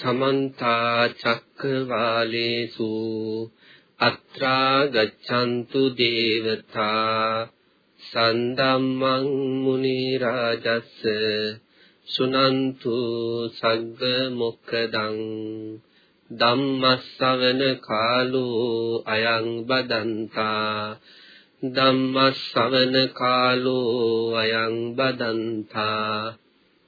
සමන්ත චක්කවාලේසු අත්‍රා ගච්ඡන්තු දේවතා සන්දම්මං මුනි රාජස්ස සුනන්තු සග්ග මොක්කදං ධම්මස්සවන කාලෝ අයං බදන්තා ධම්මස්සවන කාලෝ අයං බදන්තා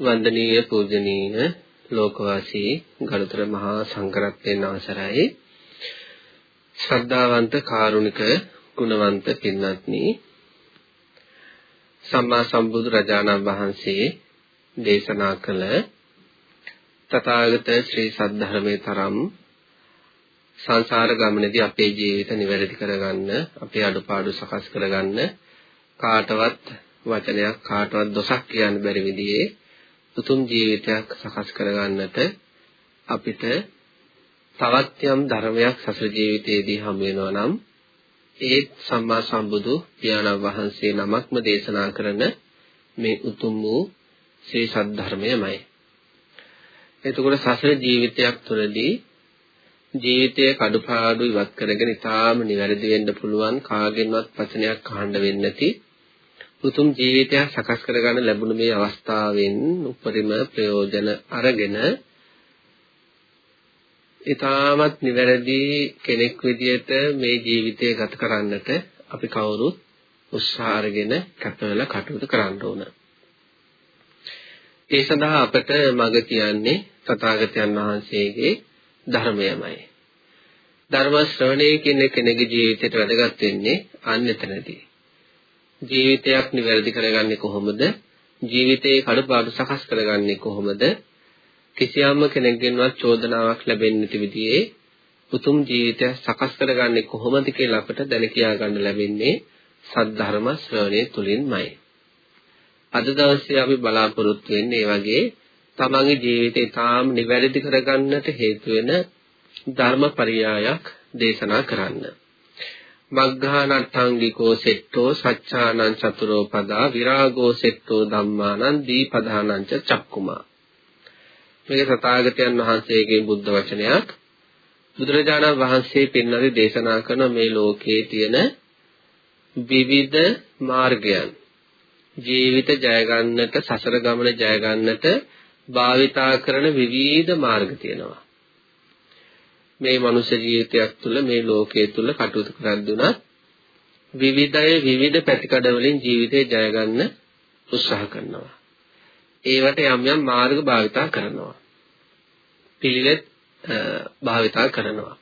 වන්දනීය පූජනීය ලෝකවාසී ගරුතර මහා සංඝරත්නයන් අවසරයි. ශ්‍රද්ධාවන්ත කාරුණික ගුණවන්ත පින්වත්නි සම්මා සම්බුදු රජාණන් වහන්සේ දේශනා කළ තථාගත ශ්‍රී සද්ධර්මයේ තරම් සංසාර ගමනේදී අපේ ජීවිත නිවැරදි කරගන්න අපේ අඩුපාඩු සකස් කරගන්න කාටවත් වචනයක් කාටවත් දොසක් කියන්න බැරි විදිහේ උතුම් ජීවිතයක් සකස් කරගන්නට අපිට තවත් යම් ධර්මයක් සසර ජීවිතයේදී හම් වෙනවා නම් ඒ සම්මා සම්බුදු පියාණන් වහන්සේ නමක්ම දේශනා කරන මේ උතුම් වූ ශ්‍රී සද්ධර්මයමයි. එතකොට සසර ජීවිතයක් තුළදී ජීවිතයේ කඩුපාඩු ඉවත් කරගෙන ඊටාම නිවැරදි වෙන්න පුළුවන් කාගෙන්වත් වචනයක් අහන්න වෙන්නේ නැති උතුම් ජීවිතයක් සකස් කරගන්න ලැබුණු මේ අවස්ථාවෙන් උපරිම ප්‍රයෝජන අරගෙන ඊටමත් නිවැරදි කෙනෙක් විදියට මේ ජීවිතය ගත කරන්නට අපි කවුරුත් උත්සාහ අරගෙන කැපවලා කටයුතු කරන්න ඕන. ඒ සඳහා අපට මඟ කියන්නේ තථාගතයන් වහන්සේගේ ධර්මයමයි. ධර්ම ශ්‍රවණය කියන කෙනෙකුගේ ජීවිතයට වැදගත් වෙන්නේ අන්න එතනදී. ජීවිතයක් නිවැරදි කරගන්නේ කොහොමද? ජීවිතයේ කඩපාඩු සකස් කරගන්නේ කොහොමද? කිසියම්ම කෙනෙක්ගෙන්වත් චෝදනාවක් ලැබෙන්නේ නැති විදිහේ උතුම් ජීවිතයක් සකස් කරගන්නේ කොහොමද කියලා අපට දැන කියා ගන්න ලැබෙන්නේ සද්ධර්ම ශ්‍රවණය තුලින්මයි. අද දවසේ අපි බලාපොරොත්තු වෙන්නේ ඒ වගේ තමන්ගේ ජීවිතේ තාම නිවැරදි කරගන්නට හේතු වෙන ධර්මපරියායක් දේශනා කරන්න. මග්ගානට්ඨංගිකෝ සෙට්ටෝ සච්ඡානං චතුරෝ පදා විරාගෝ සෙට්ටෝ ධම්මානං දීපදානං ච චක්කුමා. මේක තථාගතයන් වහන්සේගේ බුද්ධ වචනයක්. බුදුරජාණන් වහන්සේ පින්නදී දේශනා කරන මේ ලෝකයේ තියෙන විවිධ මාර්ගයන්. ජීවිත ජය ගන්නට සසර ගමන ජය ගන්නට භාවිතා කරන විවිධ මාර්ග තියෙනවා. මේ මනුෂ්‍ය ජීවිතයක් තුළ මේ ලෝකයේ තුළ කටයුතු කරද්දී උනත් විවිධය විවිධ පැතිකඩ වලින් ජීවිතේ ජය ගන්න උත්සාහ කරනවා. ඒවට යම් යම් මාර්ග භාවිතා කරනවා. පිළිවෙත් භාවිතා කරනවා.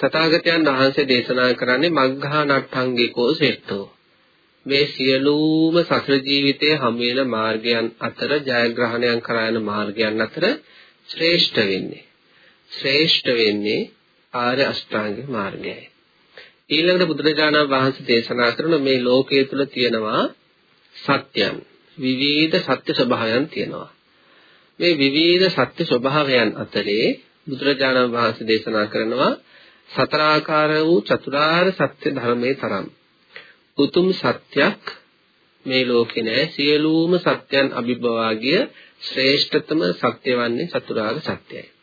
තථාගතයන් වහන්සේ දේශනා කරන්නේ මග්ගා නට්ඨංගිකෝ සෙට්ටෝ. මේ සියලුම සසර ජීවිතයේ හැම වෙන මාර්ගයන් අතර ජයග්‍රහණයන් කරා යන මාර්ගයන් අතර ශ්‍රේෂ්ඨ වෙන්නේ ශ්‍රේෂ්ඨ වෙන්නේ ආර්ය අෂ්ටාංග මාර්ගයයි. ඊළඟට බුදුරජාණන් වහන්සේ දේශනා කරන මේ ලෝකයේ තුල තියෙනවා සත්‍යයන් විවිධ සත්‍ය ස්වභාවයන් තියෙනවා. මේ විවිධ සත්‍ය ස්වභාවයන් අතරේ බුදුරජාණන් වහන්සේ දේශනා කරනවා සතරාකාර වූ චතුරාර්ය සත්‍ය ධර්මයේ තරම් උතුම් සත්‍යක් මේ ලෝකේ නෑ සියලුම සත්‍යයන් අභිභවාගිය ශ්‍රේෂ්ඨතම සත්‍ය වන්නේ චතුරාර්ය සත්‍යයි.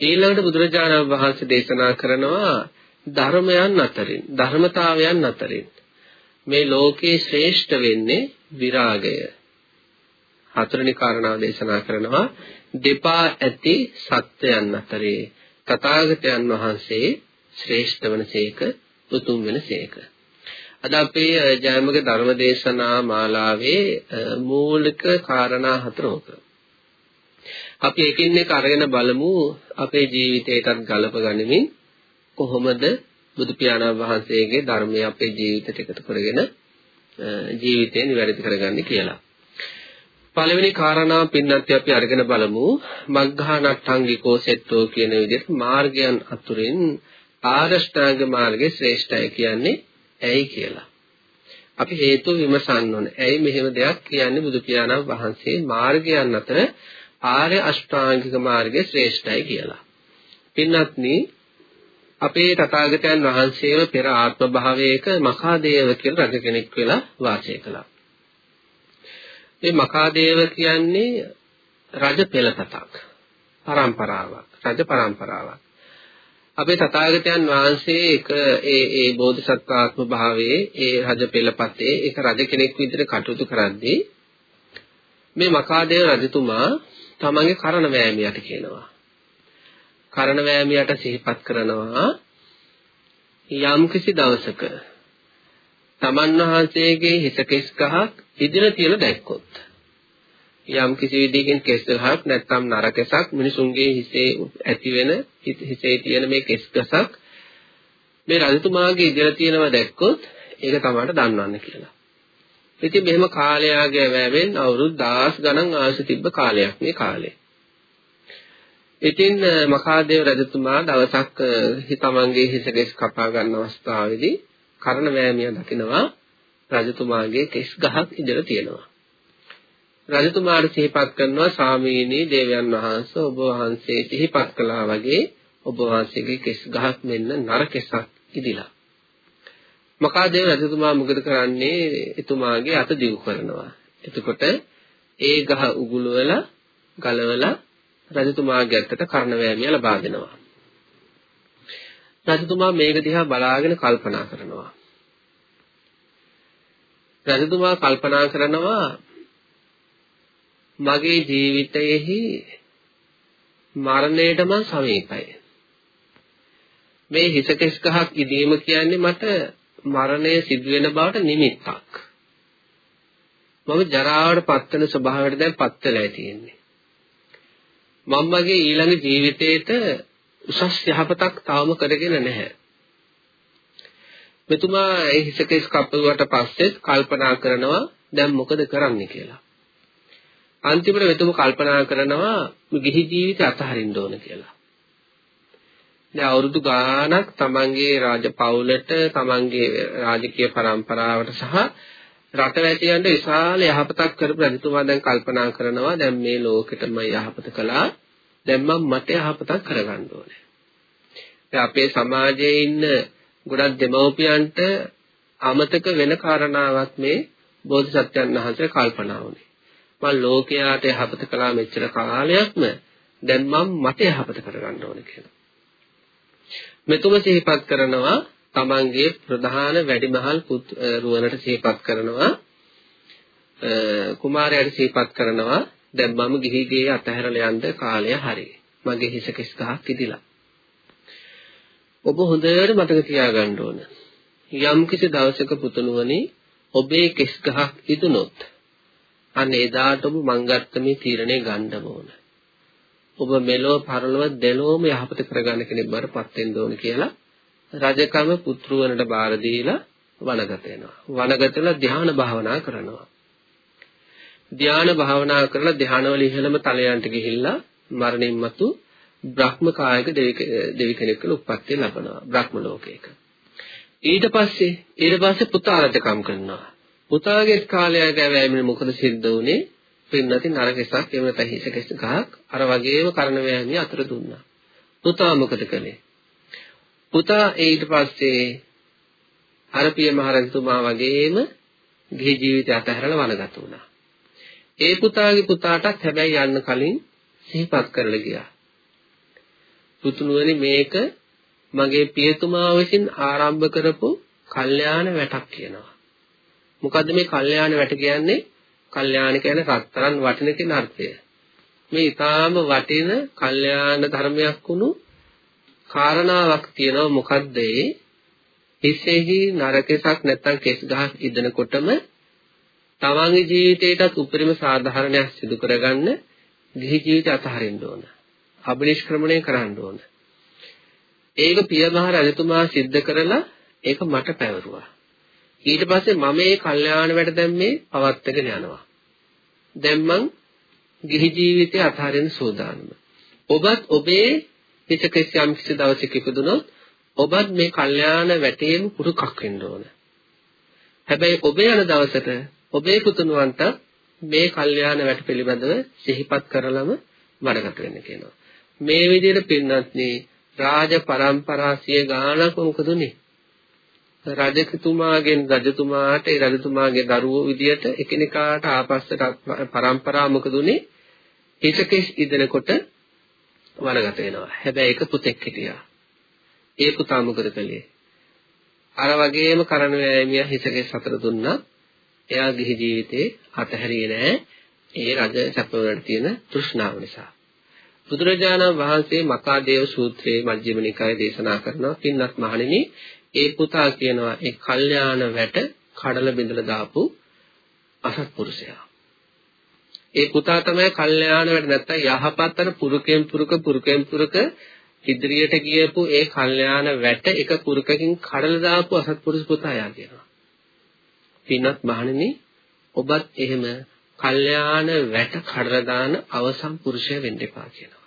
ඊළඟට බුදුරජාණන් වහන්සේ දේශනා කරනවා ධර්මයන් අතරින් ධර්මතාවයන් අතරින් මේ ලෝකේ ශ්‍රේෂ්ඨ වෙන්නේ විරාගය. හතරවෙනි කාරණාව දේශනා කරනවා දෙපා ඇති සත්‍යයන් අතරේ තථාගතයන් වහන්සේ ශ්‍රේෂ්ඨ වනසේක උතුම් වෙනසේක. අද අපේ ජයමග ධර්මදේශනා මාලාවේ මූලික කාරණා හතර උක. අපි එකින් එක අරගෙන බලමු අපේ ජීවිතයටත් ගලප ගනිමින් කොහොමද බුදු පියාණන් වහන්සේගේ ධර්මය අපේ ජීවිතයට එකතු කරගෙන ජීවිතය නිවැරදි කරගන්නේ කියලා. පළවෙනි කාරණාව පින්නත් අපි අරගෙන බලමු මග්ගහනට්ඨංගිකෝ සෙට්ටෝ කියන විදිහට මාර්ගයන් අතුරින් ආරෂ්ඨාංග මාර්ගයේ ශ්‍රේෂ්ඨයි කියන්නේ ඇයි කියලා. අපි හේතු විමසන්න ඕනේ. ඇයි මෙහෙම දෙයක් කියන්නේ බුදු පියාණන් වහන්සේ මාර්ගයන් අතර ආර්ය අෂ්ටාංගික මාර්ගය ශ්‍රේෂ්ඨයි කියලා. පින්වත්නි අපේ තථාගතයන් වහන්සේව පෙර ආත්ම භාවයක මඛාදේව කියලා රජ කෙනෙක් වෙලා වාසය කළා. මේ මඛාදේව කියන්නේ රජ පෙළපතක්. පරම්පරාවක්. රජ පරම්පරාවක්. අපේ තථාගතයන් වහන්සේ එක ඒ ඒ බෝධිසත්වාත්ම භාවයේ ඒ රජ පෙළපතේ එක රජ කෙනෙක් විදිහට කටයුතු කරද්දී මේ මකාදේව රජතුමා තමන්ගේ කරණ වෑමියට කියනවා. කරණ වෑමියට සිහිපත් කරනවා යම්කිසි දවසක තමන් වහන්සේගේ හිසකෙස් ගහක් ඉදිරිය තියලා දැක්කොත් යම් කිසි විදිහකින් කෙස් ගහක් නැත්නම් නරකසක් මිනිසුන්ගේ හිසේ ඇති වෙන හිසේ තියෙන මේ කෙස් ගසක් මේ රජතුමාගේ ඉදිරිය තියෙනවා දැක්කොත් ඒක තමයි දන්වන්න කියලා. ඉතින් මෙහෙම කාලයාගේ වැවෙන් අවුරුදු 10 ගණන් ආයුෂ තිබ්බ කාලයක් මේ කාලේ. ඉතින් මකාදේව රජතුමා දවසක් හිතමන්ගේ හිසකෙස් කපා ගන්න අවස්ථාවේදී කරන වෑමිය දකිනවා රජතුමාගේ කෙස් ගහක් ඉඳලා තියෙනවා. රජතුමාට සිහිපත් කරනවා ස්වාමීනි දේවයන් වහන්සේ ඔබ වහන්සේ සිහිපත් කළා වගේ ඔබ වහන්සේගේ කෙස් ගහක් මෙන්න නර කෙසක් ඉදිලා. මකාදේව රජතුමා මොකද කරන්නේ? එතුමාගේ අත දිගු කරනවා. එතකොට ඒ ගහ උගුලවලා ගලවලා රජතුමාගේ අතට කර්ණවැමිය ලබා දෙනවා. රජතුමා මේක දිහා බලාගෙන කල්පනා කරනවා. රජතුමා කල්පනා කරනවා මගේ ජීවිතයේහි මරණයට මම සමීපයි. මේ හිසකෙස් ගහක් ඉදීම කියන්නේ මට මරණය සිදු වෙන බවට නිමිත්තක්. මම ජරාවට පත් වෙන ස්වභාවයට දැන් පත් වෙලා තියෙන්නේ. මම මගේ ඊළඟ ජීවිතේට උසස් යහපතක් තාම කරගෙන නැහැ. මෙතුමා ඒ හිසකෙස් කපුවට පස්සේ කල්පනා කරනවා දැන් මොකද කරන්න කියලා. අන්තිමට මෙතුම කල්පනා කරනවා ගිහි ජීවිතය අතහරින්න ඕන කියලා. දැන් අවුරුදු ගාණක් තමන්ගේ රාජපෞලට තමන්ගේ රාජකීය પરම්පරාවට සහ රටවැසියන්ට විශාල යහපතක් කරපු රජතුමා දැන් කල්පනා කරනවා දැන් මේ ලෝකෙටම යහපත කළා දැන් මම මට යහපතක් කරගන්න ඕනේ. දැන් අපේ සමාජයේ ඉන්න ගොඩක් දෙමව්පියන්ට අමතක වෙන කාරණාවක් මේ බෝධිසත්වයන් වහන්සේ කල්පනා වුණේ. මම ලෝකයාට යහපත කළා මෙච්චර කාලයක්ම දැන් මම මට යහපත කරගන්න ඕනේ කියලා. මෙතුම සිහිපත් කරනවා තමන්ගේ ප්‍රධාන වැඩිමහල් පුත් රුවනට සිහිපත් කරනවා කුමාරයාට සිහිපත් කරනවා දැන් මම ගිහි ගේ අතහැරලා යන්න කාලය හරි. මගේ හිස කිස් ගහක් ඉදිලා. ඔබ හොඳට මතක තියාගන්න ඕන. යම් කිසි දවසක පුතුණුවනි ඔබේ කෙස් ගහක් ඉදුනොත් අන්න එදාට ඔබ මංගත්ත මේ තීරණය ගන්න ඕන. ඔබ මෙලොව පරලොව දෙලොවම යහපත කරගන්න කෙනෙක් බරපත් වෙන්න ඕන කියලා රජකම පුත්‍රවනට බාර දීලා වනගත වෙනවා. වනගතලා ධ්‍යාන භාවනා කරනවා. ධ්‍යාන භාවනා කරලා ධ්‍යානවල ඉහළම තලයන්ට ගිහිල්ලා මරණින් මතු බ්‍රහ්ම කායක දෙවි කෙනෙක් කියලා උප්පත්තිය ලබනවා බ්‍රහ්ම ලෝකයක. ඊට පස්සේ ඊට පස්සේ පුතා රජකම් කරනවා. පුතාගේ කාලයක ඇවෑමෙන මොකද සිද්ධ වුනේ? පින්නති නරකසක් එහෙම නැත්නම් හිසකෙස් ගහක් අර වගේම කරන වෑමිය අතර දුන්නා. පුතා මොකද කළේ? පුතා ඊට පස්සේ අරපිය මහරජතුමා වගේම ගිහි ජීවිතය අතහැරලා වනගත වුණා. ඒ පුතාගේ පුතාටත් හැබැයි යන්න කලින් සිහිපත් කරලා ගියා. පුතුණුවනි මේක මගේ පියතුමා විසින් ආරම්භ කරපු කල්යාණ වැටක් කියනවා. මොකද්ද මේ කල්යාණ වැට කියන්නේ? කල්යාණ කියන්නේ රත්තරන් වටින කියන අර්ථය. මේ ඊටාම වටින කල්යාණ ධර්මයක් වුණු කාරණාවක් තියෙනවා මොකද්ද ඒ? හිසෙහි නරකසක් නැත්තම් කෙස් ගහක් ඉදෙනකොටම තමන්ගේ ජීවිතයටත් උපරිම සාධාරණයක් සිදු කරගන්න ගිහි ජීවිතය අතහරින්න ඕන. අබිනිෂ්ක්‍රමණය කරන්න ඕන. ඒක පියමහ රජතුමා සිද්ධ කරලා ඒක මට පැවරුවා. ඊට පස්සේ මම මේ කල්යාණ වැඩ දැම්මේ පවත්වාගෙන යනවා. දැන් මං ගිහි ජීවිතය අතහරින්න සූදානම. ඔබත් ඔබේ හිතකෙස් යම් කිසි දවසක ඉපදුනොත් ඔබත් මේ කල්යාණ වැටේම පුරුකක් වෙන්න ඕන. හැබැයි ඔබ යන දවසට ඔබේ පුතුණුවන්ට මේ කල්යාණ වැට පිළිබඳව සිහිපත් කරලම වඩගත වෙන්න කියනවා. මේ විදිහට පින්නත්නි රාජ પરම්පරා සිය ගානක් මොකද උනේ? රජතුමාගෙන් රජතුමාට ඒ රජතුමාගේ දරුවෝ විදියට එකිනෙකාට ආපස්සට પરම්පරා මොකද උනේ? හිතකෙස් ඉදෙනකොට වනගත වෙනවා. හැබැයි එක පුතෙක් හිටියා. ඒ පුතා මොකද කළේ? අර වගේම කරන වෑයමියා හිතකෙස් හතර දුන්නා. එයා ගිහි ජීවිතේ අතහැරියේ නෑ. ඒ රජ සැපවලට තියෙන තෘෂ්ණාව නිසා. බුදුරජාණන් වහන්සේ මකාදේව සූත්‍රයේ මජ්ක්‍ධිම නිකායේ දේශනා කරනවා පින්වත් මහණෙනි ඒ පුතා කියනවා ඒ කල්යාණ වැට කඩල බිඳලා දාපු අසත්පුරුෂයා. ඒ පුතා තමයි කල්යාණ වැට නැත්තම් යහපත් අර පුරුකෙන් පුරුක පුරුකෙන් පුරුක ඉදිරියට ගියපු ඒ කල්යාණ වැට එක පුරුකකින් කඩලා දාපු අසත්පුරුෂ පුතා යා කියනවා. පින්වත් මහණෙනි ඔබත් එහෙම කල්යාණ වැට කඩලා දාන අවසන් පුරුෂය වෙන්න එපා කියනවා.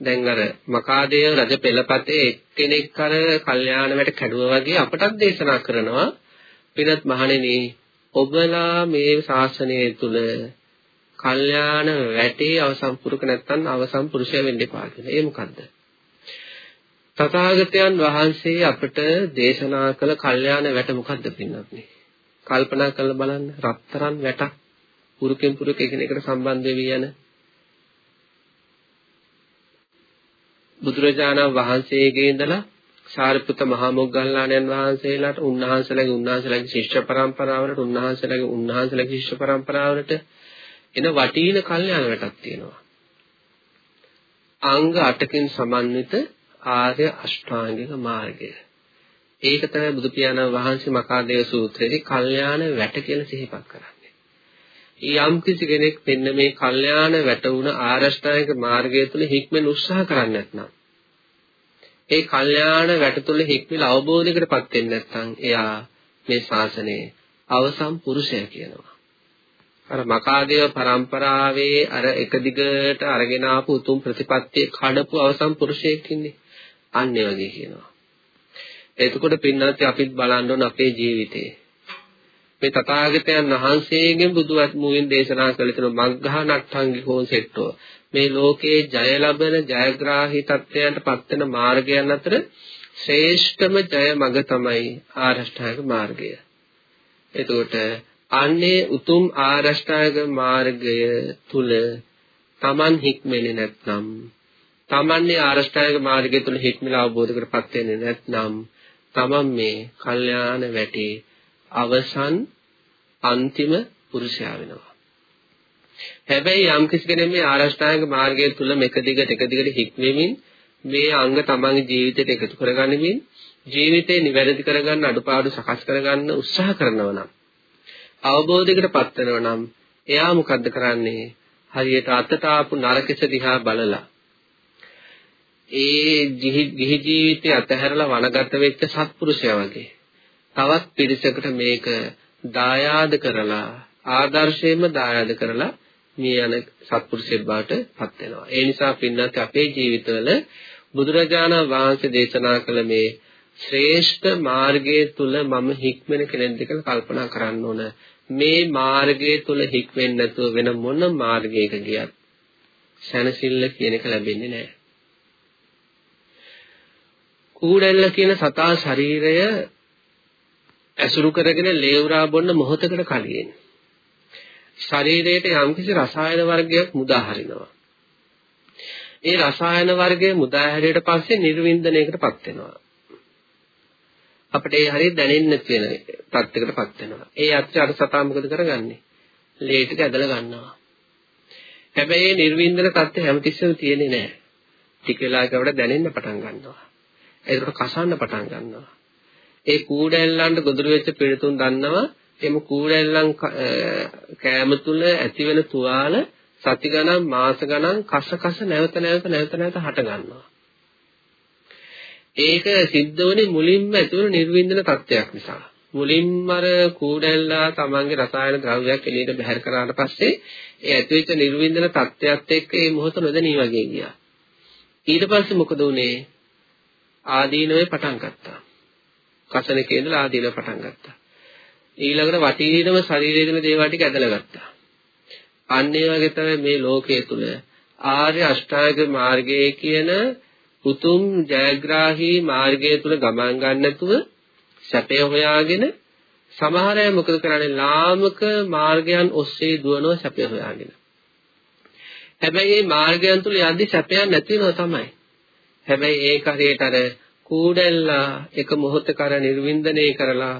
දැන් අර මකාදේව රජ පෙළපතේ එක්කෙනෙක් අර කල්යාණ වැට කැඩුවා වගේ අපටත් දේශනා කරනවා පිනත් මහණෙනි ඔබලා මේ ශාසනය තුල කල්යාණ වැටේ අවසන් පුරුක නැත්තම් අවසන් පුරුෂය වෙන්න එපා කියලා. ඒ මොකද්ද? තථාගතයන් වහන්සේ අපට දේශනා කළ කල්යාණ වැට මොකද්ද පින්නත් නේ? කල්පනා කරලා බලන්න රත්තරන් වැටක් පුරුකෙන් පුරුක එකිනෙකට සම්බන්ධ වෙවි යන බුදුරජාණන් වහන්සේගේ ඉඳලා සාරිපුත්ත මහා මොග්ගල්ලාණන් වහන්සේලාට උන්වහන්සේලාගේ උන්වහන්සේලාගේ ශිෂ්‍ය පරම්පරාවලට උන්වහන්සේලාගේ උන්වහන්සේලාගේ ශිෂ්‍ය පරම්පරාවලට එන වටින කල්යාණ වැටක් තියෙනවා. අංග 8කින් සමන්විත ආර්ය අෂ්ටාංගික මාර්ගය. ඒක තමයි බුදු පියාණන් වහන්සේ මකාදේව සූත්‍රයේදී කල්යාණ වැට කියලා සිහිපත් කරන්නේ. යම් කිසි කෙනෙක් මෙන්න මේ කල්යාණ වැටුණ ආරෂ්ඨායක මාර්ගය තුල හික්මෙන් උත්සාහ කරන්නේ නැත්නම් ඒ කල්යාණ වැට තුල හික්මෙල අවබෝධයකටපත් වෙන්නේ නැත්නම් එයා මේ ශාසනයේ අවසම් පුරුෂය කියනවා. අර මකාදේව પરම්පරාවේ අර එක දිගට අරගෙන ආපු උතුම් ප්‍රතිපත්තිය කඩපු අවසම් පුරුෂයෙක් ඉන්නේ. අන්න ඒ වගේ කියනවා. එතකොට පින්නත් අපිත් බලන්න ඕන අපේ ජීවිතේ. මේ තථාගතයන් වහන්සේගෙන් බුදුවත් මුවින් දේශනා කළ තුන මග්ඝා නට්ඨංගිකෝ සෙට්ටෝ මේ ලෝකේ ජය ලබන ජයග්‍රාහී තත්ත්වයන්ට පත්වෙන මාර්ගයන් අතර ශ්‍රේෂ්ඨම ජය මඟ තමයි ආරෂ්ඨායක මාර්ගය. එතකොට අන්නේ උතුම් ආරෂ්ඨායක මාර්ගය තුල Taman හික්මෙන්නේ නැත්නම් Tamanne ආරෂ්ඨායක මාර්ගය තුල හික්මලා අවබෝධ කරපත් වෙන්නේ නැත්නම් තමන් මේ කල්යාණ වැටේ අවසන් අන්තිම පුරුෂයා වෙනවා. හැබැයි යම් කිසි කෙනෙක් මේ ආරෂ්ඨාංග මාර්ගය තුල මේක දිගට එක දිගට හික්මෙමින් මේ අංග තමන්ගේ ජීවිතයට එකතු කරගනිමින් ජීවිතේ නිවැරදි කරගන්න අඩුපාඩු සකස් කරගන්න උත්සාහ කරනවා නම් අවබෝධයකටපත් වෙනවා නම් එයා මොකද්ද කරන්නේ හරියට අතට ආපු නරකෙස දිහා බලලා ඒ ගිහි ජීවිතය අතහැරලා වනගත වෙච්ච සත්පුරුෂයා වගේ. තවත් පිරිසකට මේක දායාද කරලා ආදර්ශයෙන්ම දායාද කරලා මේ යන සත්පුරුෂයෙක් බවට පත් වෙනවා. ඒ නිසා පින්නත් අපේ ජීවිතවල බුදුරජාණන් වහන්සේ දේශනා කළ මේ ශ්‍රේෂ්ඨ මාර්ගයේ තුල මම හික්මෙන කෙනෙක්ද කියලා කල්පනා කරන්න ඕන. මේ මාර්ගයේ තුල හික්වෙන්නේ නැතුව වෙන මොන මාර්ගයක ගියත් සැනසෙල්ල කියන එක ලැබෙන්නේ නැහැ. කූඩැල්ල කියන සතා ශරීරය ඇසුරු කරගෙන ලේවරා බොන්න මොහොතකට කලින් ශරීරයට යම්කිසි රසායන වර්ගයක් මුදා හරිනවා. ඒ රසායන වර්ගය මුදා හැරියට පස්සේ නිර්වින්දනයකටපත් වෙනවා. අපිට ඒ හරිය දැනෙන්න තියෙන තත්යකටපත් වෙනවා. ඒ අත්‍ය අර සතා මොකද කරගන්නේ? ලේ ටික ඇදලා ගන්නවා. හැබැයි නිර්වින්දන තත්ත්වය හැමතිස්සෙම තියෙන්නේ නැහැ. ටික වෙලාවකට දැනෙන්න පටන් ගන්නවා. ඒකට කසන්න පටන් ගන්නවා. ඒ කූඩැල්ලන්ට ගොදුරු වෙච්ච පිළිතුන් දන්නවා එම කූඩැල්ලන් කෑම තුල ඇතිවෙන තුවාල සති ගණන් මාස ගණන් කස කස නැවත නැවත නැවත නැවත හට ගන්නවා. ඒක සිද්ධ වුණේ මුලින්ම ඇතිවන නිර්වින්දන තත්ත්වයක් නිසා. මුලින්ම අර කූඩැල්ලා තමන්ගේ රසායන ද්‍රව්‍යයක් එළියට බැහැර කරාට පස්සේ ඒ ඇතිවෙච්ච නිර්වින්දන තත්ත්වයක් එක්ක ඒ මොහොත නොදැනී වගේ ගියා. ඊට පස්සේ මොකද වුනේ? ආදීනවේ පටන් ගත්තා. කසනකේ ඉඳලා ආදීනව පටන් ගත්තා. ඊළඟට වටීනම ශරීරයේ දෙන දේවල් ටික ඇදලා ගත්තා. අන්න ඒ වගේ තමයි මේ ලෝකයේ තුල ආර්ය අෂ්ටාංග මාර්ගයේ කියන උතුම් ජයග්‍රාහී මාර්ගය තුල ගමන් ගන්න නැතුව සැපය හොයාගෙන සමහර අය මොකද කරන්නේ ලාමක මාර්ගයන් ඔස්සේ දුවනවා සැපය හොයාගෙන. හැබැයි මේ මාර්ගයන් තුල යද්දි සැපයක් නැති වෙනවා තමයි. හැබැයි ඒක හරියට අර කූඩැල්ලා එක මොහොතක අර නිර්වින්දනය කරලා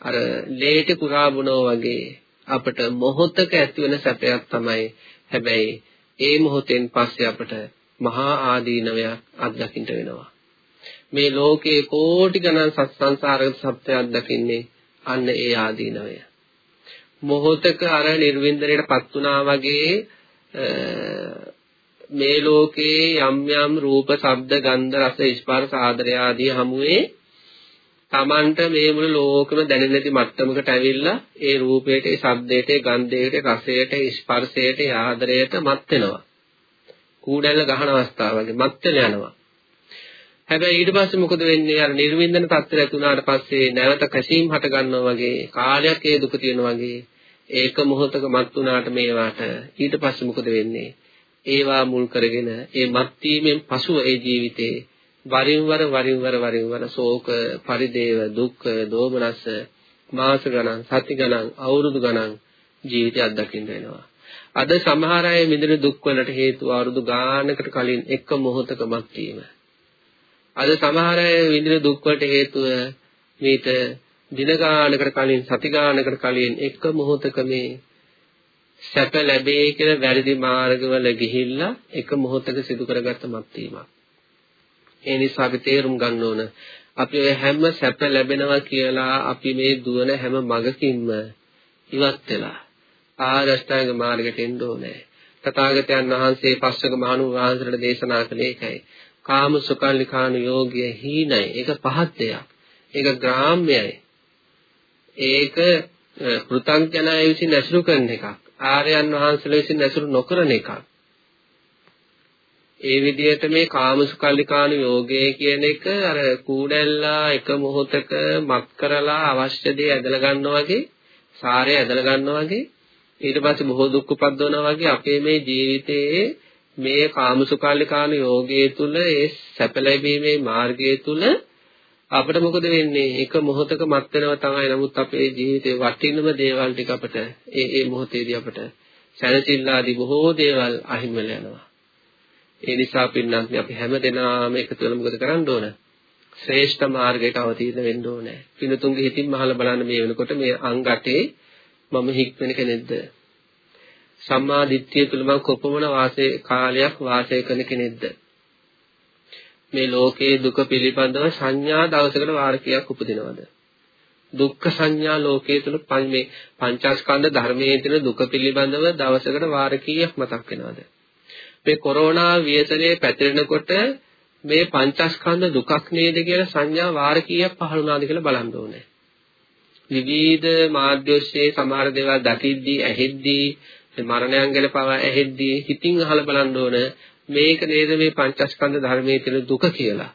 අර ලේට කුරා බුනෝ වගේ අපිට මොහොතක ඇති වෙන සැපයක් තමයි. හැබැයි ඒ මොහොතෙන් පස්සේ අපිට මහා ආදීනවයක් අත්දකින්න වෙනවා. මේ ලෝකේ කෝටි ගණන් සංසාරගත සත්‍යයක් දකින්නේ අන්න ඒ ආදීනවය. මොහොතක අර නිර්වින්දනයටපත් වුණා වගේ මේ ලෝකේ යම් යම් රූප, ශබ්ද, ගන්ධ, රස, ස්පර්ශ, ආදරය ආදී හමුවේ Tamanට මේ මුළු ලෝකෙම දැනෙන්නේ නැති මට්ටමකට ඇවිල්ලා ඒ රූපයට, ඒ ශබ්දයට, ඒ ගන්ධයට, රසයට, ස්පර්ශයට, ආදරයට මත් වෙනවා. කූඩැල්ල ගහන අවස්ථාව වගේ මත් වෙලා යනවා. හැබැයි ඊට පස්සේ මොකද වෙන්නේ? අර නිර්වින්දන තත්ත්වයට ඇතුණාට පස්සේ නැවත කැසීම් හට ගන්නවා වගේ, කාලයක් ඒ දුක තියෙනවා වගේ, ඒක මොහොතක මත් වුණාට මේවාට ඊට පස්සේ මොකද වෙන්නේ? ඒවා මුල් කරගෙන ඒ මත් වීමෙන් පසුව ඒ ජීවිතේ වරින් වර වරින් වර වරින් වර ශෝක පරිදේව දුක්ඛ දෝමනස්ස මාස ගණන් සති ගණන් අවුරුදු ගණන් ජීවිතය අත්දකින්න වෙනවා. අද සමහර අය මිදෙන දුක් වලට හේතුව අවුරුදු ගානකට කලින් එක මොහොතක මත් වීම. අද සමහර අය විඳින දුක් වලට හේතුව මේත දින ගානකට කලින් සති ගානකට කලින් එක මොහොතක මේ සැප ලැබේ කියලා වැරදි මාර්ගවල ගිහිල්ලා එක මොහොතක සිදු කරගත්ත මත් වීමක් ඒ නිසා අපි තේරුම් ගන්න ඕන අපි ඔය හැම සැප ලැබෙනවා කියලා අපි මේ දුවන හැම මගකින්ම ඉවත් වෙලා ආරෂ්ඨාංග මාර්ගයට එන්න ඕනේ. තථාගතයන් වහන්සේ පස්වක මහණු වහන්සේට දේශනා කළේ ඒකයි. කාම සුකල්ලිකාන යෝගය හීනයි. ඒක පහත් දෙයක්. ඒක ග්‍රාම්‍යයි. ඒක පෘථග්ජනය විසින් ඇසුරු කරන එකක්. ආර්යයන් වහන්සේලා විසින් ඇසුරු නොකරන එකක්. ඒ විදිහට මේ කාමසුකල්ලිකාන යෝගය කියන එක අර කූඩැල්ලා එක මොහොතක මත් කරලා අවශ්‍ය දේ ඇදලා ගන්නවා වගේ සාරය ඇදලා ගන්නවා වගේ ඊට පස්සේ බොහෝ දුක් උපද්දවනවා වගේ අපේ මේ ජීවිතයේ මේ කාමසුකල්ලිකාන යෝගයේ තුල ඒ සැප ලැබීමේ මාර්ගයේ තුල අපිට මොකද වෙන්නේ එක මොහොතක මත් වෙනවා තමයි නමුත් අපේ ජීවිතේ වටිනම දේවල් ටික අපිට ඒ ඒ මොහොතේදී අපිට සැනසෙල්ලාදී බොහෝ දේවල් අහිමි වෙලා යනවා ඒ නිසා පින්නත් අපි හැම දෙනාම එකතු වෙලා මොකද කරන්න ඕන? ශ්‍රේෂ්ඨ මාර්ගයට අවතීර්ණ වෙන්න ඕනේ. පින්නතුන්ගේ හිතින් මහල බලන්න මේ වෙනකොට මේ අංගටේ මම හික්වෙන කෙනෙක්ද? සම්මා දිට්ඨිය තුල මම කොපමණ වාසයේ කාලයක් වාසය කරන කෙනෙක්ද? මේ ලෝකයේ දුක පිළිබඳව සංඥා දවසකට වාර කීයක් උපදිනවද? දුක්ඛ සංඥා ලෝකයේ තුල මේ පංචස්කන්ධ ධර්මයේ තියෙන දුක පිළිබඳව දවසකට වාර කීයක් මතක් වෙනවද? මේ කොරෝනා ව්‍යසනයේ පැතිරෙනකොට මේ පංචස්කන්ධ දුකක් නේද කියලා සංඥා වාර කීයක් පහළ වුණාද කියලා බලන්න ඕනේ. විවිධ මාධ්‍යෝස්සේ සමහර දේවල් දකිද්දී ඇහෙද්දී මරණයන් ගැන පවා ඇහෙද්දී හිතින් අහලා බලන්න ඕන මේක නේද මේ පංචස්කන්ධ ධර්මයේ තියෙන දුක කියලා.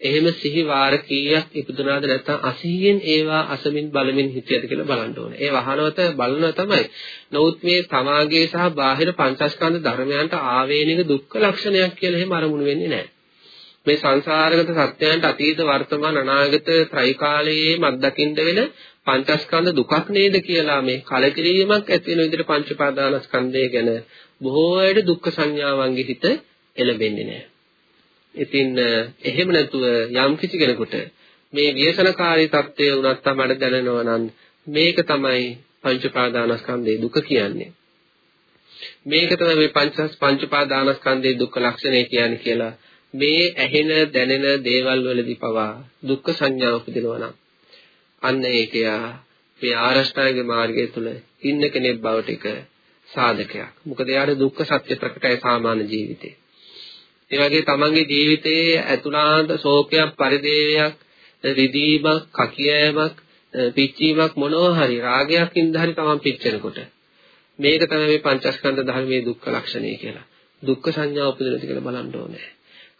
එහෙම සිහි වාර කීයක් ඉපදුනාද නැත්නම් අසිහියෙන් ඒවා අසමින් බලමින් හිටියද කියලා බලන්න ඕනේ. ඒ වහනවත බලනවා තමයි. නමුත් මේ තමාගේ සහ බාහිර පංචස්කන්ධ ධර්මයන්ට ආවේනික දුක්ඛ ලක්ෂණයක් කියලා එහෙම අරමුණු වෙන්නේ නැහැ. මේ සංසාරගත සත්‍යයන්ට අතීත වර්තමාන අනාගත ත්‍රිකාලයේ මත්දකින්න වෙන පංචස්කන්ධ දුකක් නේද කියලා මේ කලකිරීමක් ඇති වෙන විදිහට පංච පාදානස්කන්ධය ගැන බොහෝ අයට දුක්ඛ සංඥාවන්ගේ හිත එළඹෙන්නේ නැහැ. ඉතින් එහෙම නැතුව යම් කිසි කෙනෙකුට මේ ව්‍යසනකාරී தත්ත්වය උනත් තමයි දැනෙනවා නම් මේක තමයි පංච පාදානස්කන්ධයේ දුක කියන්නේ. මේක තමයි මේ පංච පංච පාදානස්කන්ධයේ දුක්ඛ ලක්ෂණය කියන්නේ කියලා මේ ඇහෙන දැනෙන දේවල් වලදී පවා දුක්ඛ සංඥාව උපදිනවා නම් අන්න ඒක යා මේ ආරෂ්ඨාංග මාර්ගය තුල ඉන්න කෙනෙක් බවට එක සාධකයක්. මොකද යාට දුක්ඛ සත්‍ය ප්‍රකටයි සාමාන්‍ය ජීවිතේ. ඒ වගේ තමන්ගේ ජීවිතයේ ඇතුළාන්ත ශෝකයක් පරිදේවයක් රිදීමක් කකියෑමක් පිච්චීමක් මොනවා හරි රාගයක් ඉඳලා හරි තමන් පිච්චෙනකොට මේක තමයි මේ පංචස්කන්ධ ධර්මයේ දුක්ඛ ලක්ෂණය කියලා. දුක්ඛ සංඥා උපදිනද කියලා බලන්න ඕනේ.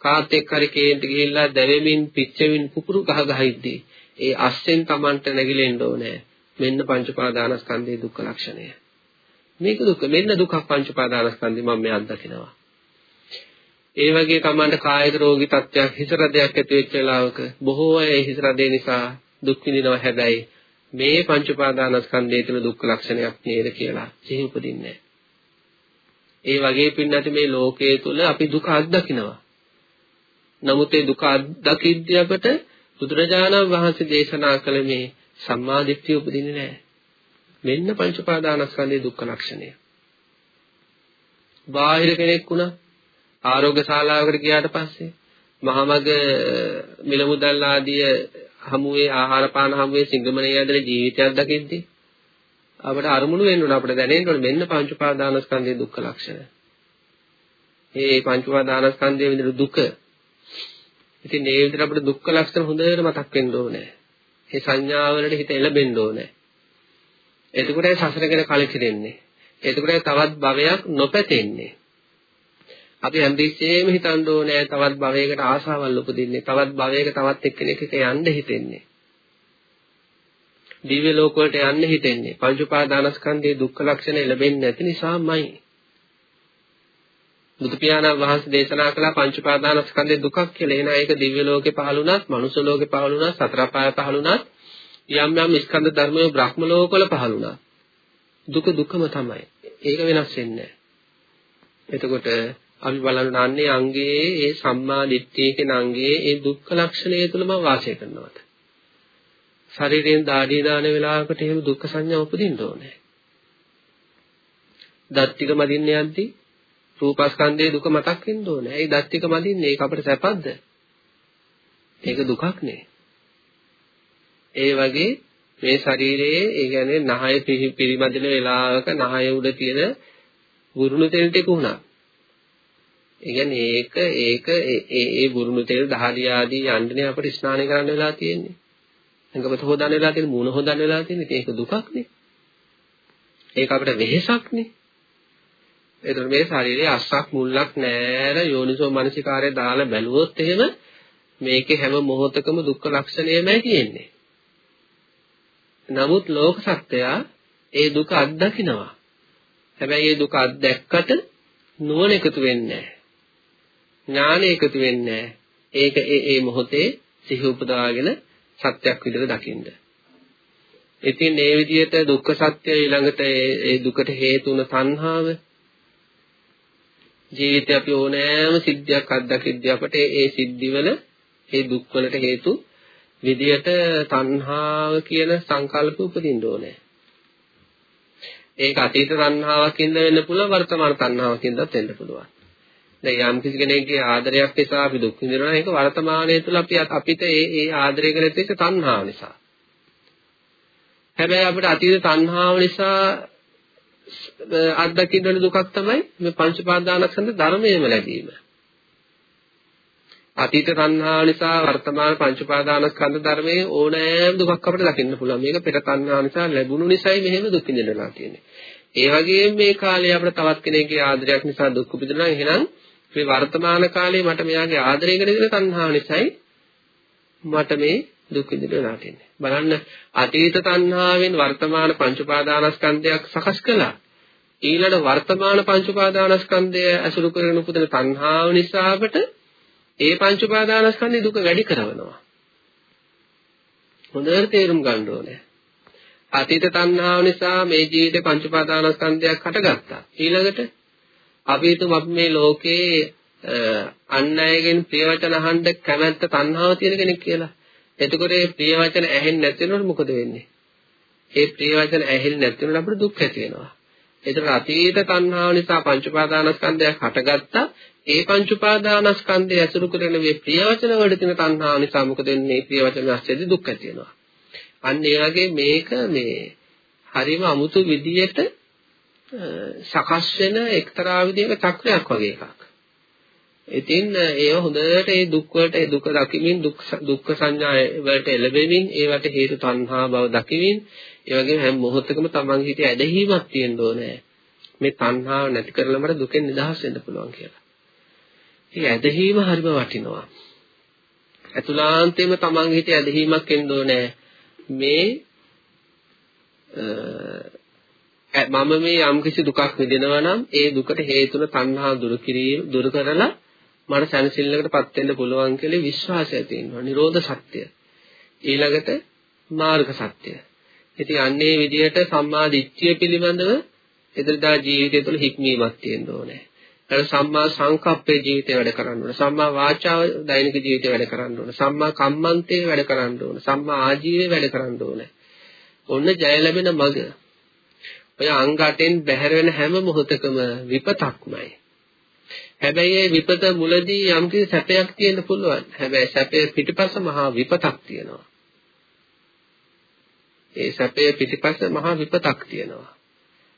කාත් එක්ක හරි කේන්ට ගිහිල්ලා දැවෙමින් පිච්චෙමින් පුපුරු ගහ ගහ ඉද්දී ඒ අස්සෙන් Tamanට නැగిලෙන්න ඕනේ. මෙන්න පංච පාදානස්කන්ධයේ දුක්ඛ ලක්ෂණය. මේක දුක මෙන්න දුක පංච පාදානස්කන්ධය මම මේ අත්දකිනවා. ඒ වගේ Tamanට කායික රෝගී තත්ත්වයක් හිස රදයක් ඇති වෙච්ච වෙලාවක බොහෝ අය හිස රදේ නිසා දුක් විඳිනවා හැබැයි මේ පංච පාදානස්කන්ධයේ තියෙන දුක්ඛ ලක්ෂණයක් නේද කියලා සිහි උපදින්නේ ඒ වගේ පින්නත් මේ ලෝකයේ තුල අපි දුක අත්දකිනවා. නමුත් ඒ දුක අත්දකිද්දී අපට බුදුරජාණන් වහන්සේ දේශනා කළ මේ සම්මා දිට්ඨිය උපදින්නේ නැහැ. මෙන්න පංච පාදානස්කන්ධයේ දුක්ඛ ලක්ෂණය. බාහිර කෙනෙක් වුණා ආරෝග්‍ය ශාලාවකට ගියාට පස්සේ මහමග මිල මුදල් ආදිය හමුවේ ආහාර පාන හමුවේ සිංගමනේ ඇදලා ජීවිතයක් දකිද්දී අපිට අරමුණු වෙන්න ඕන අපිට දැනෙන්න ඕන මෙන්න පංච උපාදානස්කන්ධයේ දුක්ඛ ලක්ෂණ. මේ පංච උපාදානස්කන්ධයේ විඳින දුක. ඉතින් මේ විදිහට අපිට දුක්ඛ ලක්ෂණ හොඳට මතක් වෙන්න ඕනේ. මේ සංඥාවලට හිත එළබෙන්න ඕනේ. එතකොටයි සසර ගැන කලකිරෙන්නේ. එතකොටයි තවත් භවයක් නොපැතෙන්නේ. අපි හැමදෙස්සෙම හිතන්න ඕනේ තවත් භවයකට ආසාවල් උපදින්නේ තවත් භවයක තවත් එක්කෙනෙක් එක යන්න හිතෙන්නේ දිව්‍ය ලෝක වලට යන්න හිතෙන්නේ පංච උපාදානස්කන්ධයේ දුක්ඛ ලක්ෂණ ලැබෙන්නේ නැති නිසාමයි බුදු පියාණන් වහන්සේ දේශනා කළ පංච උපාදානස්කන්ධයේ දුකක් කියලා එන ඒක දිව්‍ය ලෝකේ පහළුණත් මනුෂ්‍ය ලෝකේ පහළුණත් සතර පාය පහළුණත් යම් යම් ස්කන්ධ ධර්මයේ බ්‍රහ්ම ලෝකවල පහළුණා දුක දුකම තමයි ඒක වෙනස් වෙන්නේ නැහැ එතකොට අපි බලන්න අන්නේ අංගයේ ඒ සම්මා දිට්ඨිය කියන අංගයේ ඒ දුක්ඛ ලක්ෂණය තුළම වාසය කරනවාද ශරීරයෙන් දාඩිය දාන වෙලාවකට එහෙම දුක්ඛ සංඥා උපදින්න ඕනේ දත් ටික මදින්න යද්දී රූපස්කන්ධයේ දුක මතක් වෙන්න ඕනේ. ඒ දත් ටික මදින්නේ ඒක අපිට සැපද්ද? ඒක දුකක් නේ. ඒ වගේ මේ ශරීරයේ ඒ කියන්නේ නහය පිරිමදින වෙලාවක නහය උඩ තියෙන වුරුණු තෙල් ටික උනා. ඒ කියන්නේ ඒක ඒක ඒ ඒ බුරුණු තෙල් දහඩිය ආදී යන්නේ අපිට ස්නානය කරන්න වෙලා තියෙන්නේ. ඇඟපත හොදන්න වෙලා තියෙන මූණ හොදන්න වෙලා තියෙන්නේ. ඒක දුකක් නේ. ඒක අපිට වෙහෙසක් නේ. ඒතර මේ ශරීරයේ අස්සක් මුල්ලක් නෑර යෝනිසෝ මනසිකාරය දාලා බැලුවොත් එහෙම මේකේ හැම මොහොතකම දුක්ඛ ලක්ෂණයමයි තියෙන්නේ. නමුත් ලෝක සත්‍යය ඒ දුක අත්දකිනවා. හැබැයි ඒ දුක අත්දැක්කට නුවණ එකතු වෙන්නේ නැහැ. ඥාන එකතු වෙන්නේ ඒක ඒ ඒ මොහොතේ සිහි උපදාගෙන සත්‍යක් විදිහට දකින්න. ඉතින් මේ විදිහට දුක්ඛ සත්‍ය ඊළඟට ඒ දුකට හේතු වුණ තණ්හාව ජීවිතේ අපි ඕනෑම සිද්ධියක් අත්දකිද්දී අපට ඒ සිද්ධිවල ඒ දුක්වලට හේතු විදියට තණ්හාව කියන සංකල්ප උපදින්න ඕනේ. ඒක අතීත තණ්හාවකින්ද වෙන්න පුළුවන් වර්තමාන තණ්හාවකින්දත් වෙන්න පුළුවන්. දැන් යම් කිසි කෙනෙක්ගේ ආදරයක් නිසා අපි දුක් විඳිනවා ඒක වර්තමානයේ තුල අපි අපිට ඒ ඒ ආදරය කරත් එක්ක තණ්හාව නිසා. හැබැයි අපිට අතීත තණ්හාව නිසා අත්දකින්න දුකක් තමයි මේ පංච පාදානස්කන්ධ ධර්මයේම ලැබීම. අතීත තණ්හාව නිසා වර්තමාන පංච පාදානස්කන්ධ ධර්මයේ ඕනෑම දුකක් අපිට දකින්න පුළුවන්. මේක පෙර තණ්හාව නිසා ලැබුණු නිසායි මෙහෙම දුක් විඳිනවා කියන්නේ. ඒ වගේම මේ කාලේ අපිට තවත් කෙනෙක්ගේ ආදරයක් නිසා දුක් විඳිනවා. එහෙනම් මේ වර්තමාන කාලේ මට මෙයාගේ ආදරය කරගෙන තණ්හාව නිසායි මට මේ දුක් විඳින්න වෙලා තියෙන්නේ. බලන්න අතීත තණ්හාවෙන් වර්තමාන පංච උපාදානස්කන්ධයක් සකස් කළා. ඊළඟ වර්තමාන පංච උපාදානස්කන්ධය අසුරු කරගෙන උපදින තණ්හාව නිසා අපට ඒ පංච උපාදානස්කන්ධේ දුක වැඩි කරනවා. හොඳට තේරුම් ගන්න ඕනේ. අතීත තණ්හාව නිසා මේ ජීවිතේ පංච උපාදානස්කන්ධයක් හටගත්තා. ඊළඟට අපි හිතමු අපි මේ ලෝකේ අන් අයගෙන් ප්‍රිය වචන අහන්න කැමැත්ත තණ්හාව තියෙන කෙනෙක් කියලා. එතකොට මේ ප්‍රිය වචන ඇහෙන්නේ නැති වෙනකොට මොකද වෙන්නේ? ඒ ප්‍රිය වචන ඇහෙන්නේ නැති වෙනකොට අපිට දුක් ඇති වෙනවා. ඒතර අතීත තණ්හාව නිසා පංච උපාදානස්කන්ධයක් හටගත්තා. ඒ පංච උපාදානස්කන්ධය ඇසුරු කරගෙන මේ ප්‍රිය වචන වලට තියෙන තණ්හාව නිසා මොකද වෙන්නේ? ප්‍රිය වචන ඇස්සෙදි දුක් ඇති වෙනවා. අන්න ඒ වගේ මේක මේ හරිම අමුතු විදියට සකස් වෙන එක්තරා විදිහක චක්‍රයක් වගේ එකක්. ඉතින් ඒව හොඳට ඒ දුක් වලට ඒ දුක දකිමින් දුක් දුක්ඛ සංඥා වලට එළඹෙමින් ඒවට හේතු තණ්හා බව දකිමින් ඒ වගේම හැම මොහොතකම තමන්ගේ හිතේ ඇදහිීමක් තියෙන්න ඕනේ. මේ තණ්හාව නැති කරලා මට දුකෙන් නිදහස් වෙන්න පුළුවන් කියලා. මේ ඇදහිීම හරිම වටිනවා. අතුලාන්තයෙන්ම තමන්ගේ හිතේ ඇදහිීමක් එන්න ඕනේ. මේ මම මේ යම්කිසි දුකක් විඳිනවා නම් ඒ දුකට හේතුන තණ්හා දුරු කිරීම දුරු කරලා මට සැනසෙල්ලකටපත් වෙන්න පුළුවන් කියලා විශ්වාසය තියෙනවා. නිරෝධ සත්‍ය. ඊළඟට මාර්ග සත්‍ය. ඉතින් අන්නේ විදිහට සම්මා දිට්ඨිය පිළිබඳව එදිනදා ජීවිතය තුළ හික්මීමක් තියෙන්න ඕනේ. ඊට සම්මා සංකප්පේ ජීවිතේ වැඩ කරන්න ඕනේ. සම්මා වාචාව දෛනික ජීවිතේ වැඩ කරන්න ඕනේ. සම්මා කම්මන්තේ වැඩ කරන්න ඕනේ. සම්මා ආජීවයේ වැඩ කරන්න ඕනේ. ඔන්න ජය ලැබෙන මඟ. ඔය අංග 8න් බැහැර වෙන හැම මොහොතකම විපතක්මයි. හැබැයි ඒ විපත මුලදී යම්කිසි සැපයක් තියෙන්න පුළුවන්. හැබැයි සැපේ පිටිපස්ස මහා විපතක් තියෙනවා. ඒ සැපේ පිටිපස්ස මහා විපතක් තියෙනවා.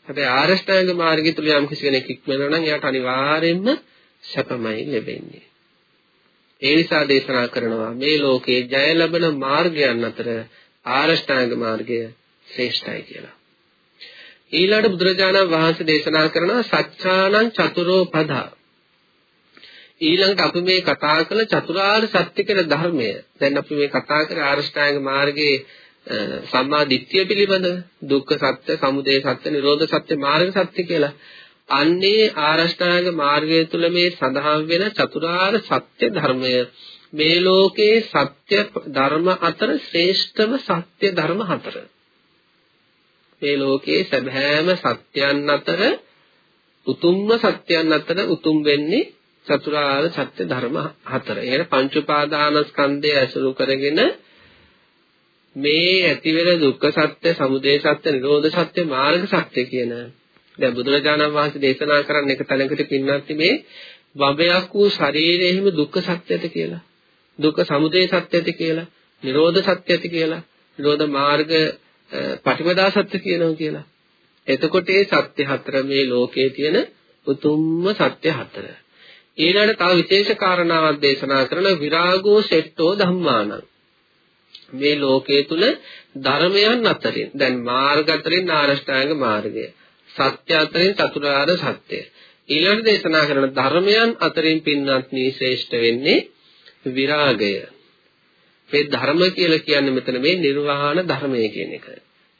හැබැයි ආරෂ්ඨාංග මාර්ගය තුල යම් කිසි කෙනෙක් ඉක්මනවා නම් එයාට අනිවාර්යයෙන්ම සැපමයි ලැබෙන්නේ. ඒ නිසා දේශනා කරනවා මේ ලෝකේ ජය ලැබෙන මාර්ගයන් අතර ආරෂ්ඨාංග මාර්ගය ශ්‍රේෂ්ඨයි කියලා. ඊළඟට බුදුරජාණන් වහන්සේ දේශනා කරනවා සත්‍යානං චතුරෝ පදා. ඊළඟට අපි මේ කතා කළ චතුරාර්ය සත්‍ය කියන ධර්මය. දැන් අපි මේ කතා කරේ ආරෂ්ඨාංග මාර්ගයේ සම්මා දිට්ඨිය පිළිබඳ දුක්ඛ සත්‍ය, සමුදය සත්‍ය, නිරෝධ සත්‍ය, මාර්ග සත්‍ය කියලා. අන්නේ ආරෂ්ඨාංග මාර්ගය තුල මේ සඳහන් වෙන චතුරාර්ය සත්‍ය ධර්මය මේ ලෝකේ සත්‍ය ධර්ම අතර ශ්‍රේෂ්ඨම සත්‍ය ධර්ම හතර. මේ ලෝකේ සැබෑම සත්‍යයන් අතර උතුම්ම සත්‍යයන් අතර උතුම් වෙන්නේ චතුරාර්ය සත්‍ය ධර්ම හතර. එහෙනම් පංච උපාදානස්කන්ධය ඇසුරු කරගෙන මේ ඇතිවෙන දුක්ඛ සත්‍ය, සමුදය සත්‍ය, නිරෝධ සත්‍ය, මාර්ග සත්‍ය කියන දැන් බුදුරජාණන් වහන්සේ දේශනා කරන්න එක තැනකට පින්නත් මේ වබයක් වූ ශරීරයේම දුක්ඛ සත්‍යද කියලා. දුක්ඛ සමුදය සත්‍යද කියලා. නිරෝධ සත්‍යද කියලා. නිරෝධ මාර්ග පටිපදා සත්‍ය කියනවා කියලා. එතකොට මේ සත්‍ය හතර මේ ලෝකයේ තියෙන උතුම්ම සත්‍ය හතර. ඊළඟට තව විශේෂ කාරණාවක් දේශනා කරන විරාගෝ සෙට්ටෝ ධම්මානං. මේ ලෝකයේ තුල ධර්මයන් අතරින් දැන් මාර්ග අතරින් ආරෂ්ඨාංග මාර්ගය සත්‍ය අතරින් චතුරාර්ය සත්‍ය ඊළඟ දේශනා කරන ධර්මයන් අතරින් පින්නත් මේ ශ්‍රේෂ්ඨ වෙන්නේ විරාගය. මේ ධර්ම කියලා කියන්නේ මෙතන මේ නිර්වාණ ධර්මය කියන එක.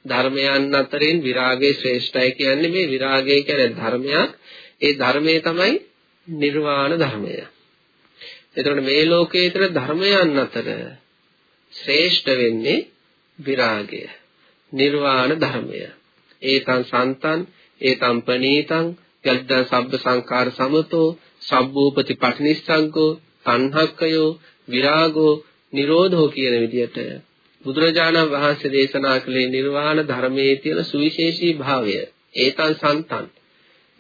ධර්මයන් අතරින් විරාගය ශ්‍රේෂ්ඨයි කියන්නේ මේ විරාගය කියන්නේ ධර්මයක්. ඒ ධර්මයේ තමයි නිර්වාණ ධර්මය. එතකොට මේ ලෝකයේ තර ධර්මයන් අතර ශ්‍රේෂ්ඨ වෙන්නේ විරාගය. නිර්වාණ ධර්මය. ඒතං සන්තං ඒතං පනීතං යද්දා සබ්බ සංකාර සමතෝ සබ්බූපති පටිනිස්සග්ගෝ තණ්හක්කයෝ විරාගෝ නිරෝධෝ කියන විදිහට බුදුරජාණන් වහන්සේ දේශනා කළේ නිර්වාණ ධර්මයේ තියෙන සුවිශේෂී භාවය. ඒතං සන්තං.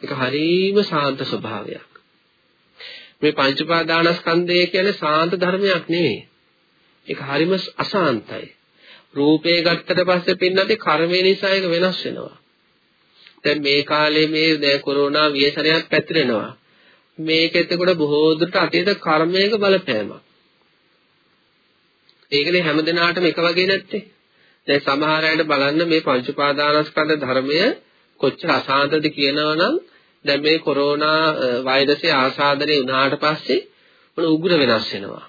ඒක හරීම ශාන්ත ස්වභාවයක්. මේ පංච උපාදානස්කන්ධය කියන්නේ ශාන්ත ධර්මයක් නෙවෙයි. ඒක හරිම අසාන්තයි. රූපේ ගත්තට පස්සේ පින්නදී කර්මය නිසා ඒක වෙනස් වෙනවා. දැන් මේ කාලේ මේ දැන් කොරෝනා ව්‍යසනයක් පැතිරෙනවා. මේක එතකොට බොහෝ දුරට අතීත කර්මයක බලපෑමක්. ඒකනේ හැමදෙනාටම එක වගේ නැත්තේ. දැන් සමහර අයට බලන්න මේ පංච උපාදානස්කන්ධ ධර්මය කොච්චර අසාන්තද කියනවනම් දැන් මේ කොරෝනා වෛරසය ආසාදනය වුණාට පස්සේ මොන උග්‍ර වෙනස් වෙනවා.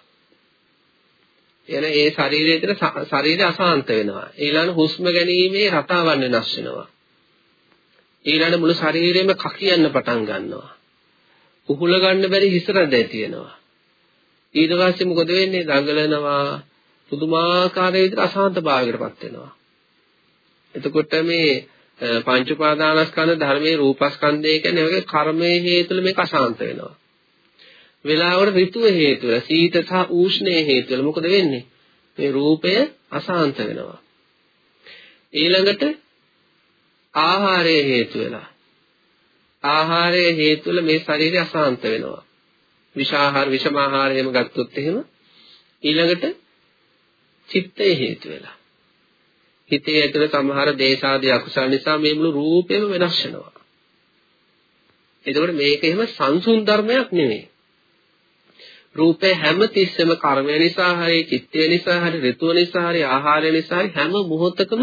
එන ඒ ශරීරයේ තියෙන ශරීරය අසාන්ත වෙනවා. ඊළඟ හුස්ම ගැනීමේ රටාවන් වෙනස් වෙනවා. ඊළඟ මුළු ශරීරෙම කකියන්න පටන් ගන්නවා. උහුල ගන්න බැරි හිස රැඳ තියෙනවා. ඊට පස්සේ මොකද වෙන්නේ? දඟලනවා. පුදුමාකාර විදිහට අසාන්ත භාවයකටපත් වෙනවා. එතකොට මේ පංච උපාදානස්කන්ධ ධර්මයේ රූපස්කන්ධය කියන්නේ ඔයගේ කර්මයේ හේතුල මේක අසාන්ත වෙනවා. වෙලාවට ඍතුව හේතු වෙලා සීත සහ උෂ්ණයේ හේතු වෙලා මොකද වෙන්නේ? මේ රූපය අසාන්ත වෙනවා. ඊළඟට ආහාරයේ හේතු වෙලා ආහාරයේ හේතු වෙලා මේ ශරීරය අසාන්ත වෙනවා. විෂාහාර විෂමාහාරයම ගත්තොත් එහෙම ඊළඟට චිත්තයේ හේතු වෙලා හිතේ ඇතුළේ සමහර දේශාදී අකුසල නිසා මේ මුළු රූපෙම වෙනස් වෙනවා. එතකොට මේක එහෙම සංසුන් ධර්මයක් නෙවෙයි. රූපේ හැම තිස්සෙම කර්මය නිසා හරි, චිත්තය නිසා හරි, ඍතුව නිසා හරි, ආහාරය නිසා හරි හැම මොහොතකම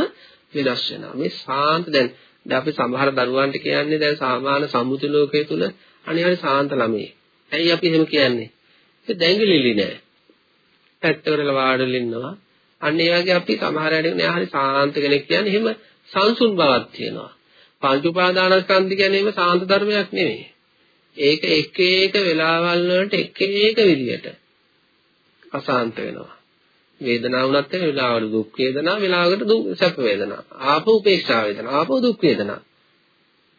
වෙනස් වෙනවා. මේ සාන්ත දැන් දැන් අපි සමහර දරුවන්ට කියන්නේ දැන් සාමාන්‍ය සම්මුති ලෝකයේ තුල අනිවාර්ය සාන්ත ළමයි. ඇයි අපි එහෙම කියන්නේ? ඒ දැඟලිලි නෑ. පැත්තකට වාඩිලා ඉන්නවා. අන්න ඒ වගේ අපි සමහර අය නෑ හරි සාන්ත කෙනෙක් කියන්නේ එහෙම සංසුන් බවක් තියෙනවා. පංච උපාදානස්කන්ධ කියන්නේ එහෙම සාන්ත ධර්මයක් නෙමෙයි. ඒක එක එක වෙලාවල් වලට එක එක විදියට අසාන්ත වෙනවා. වේදනාව උනත් එක්ක වෙලාවකට දුක් වේදනා වෙලාවකට දුක් සැප වේදනා ආපහු උපේක්ෂා වේදනා ආපහු දුක් වේදනා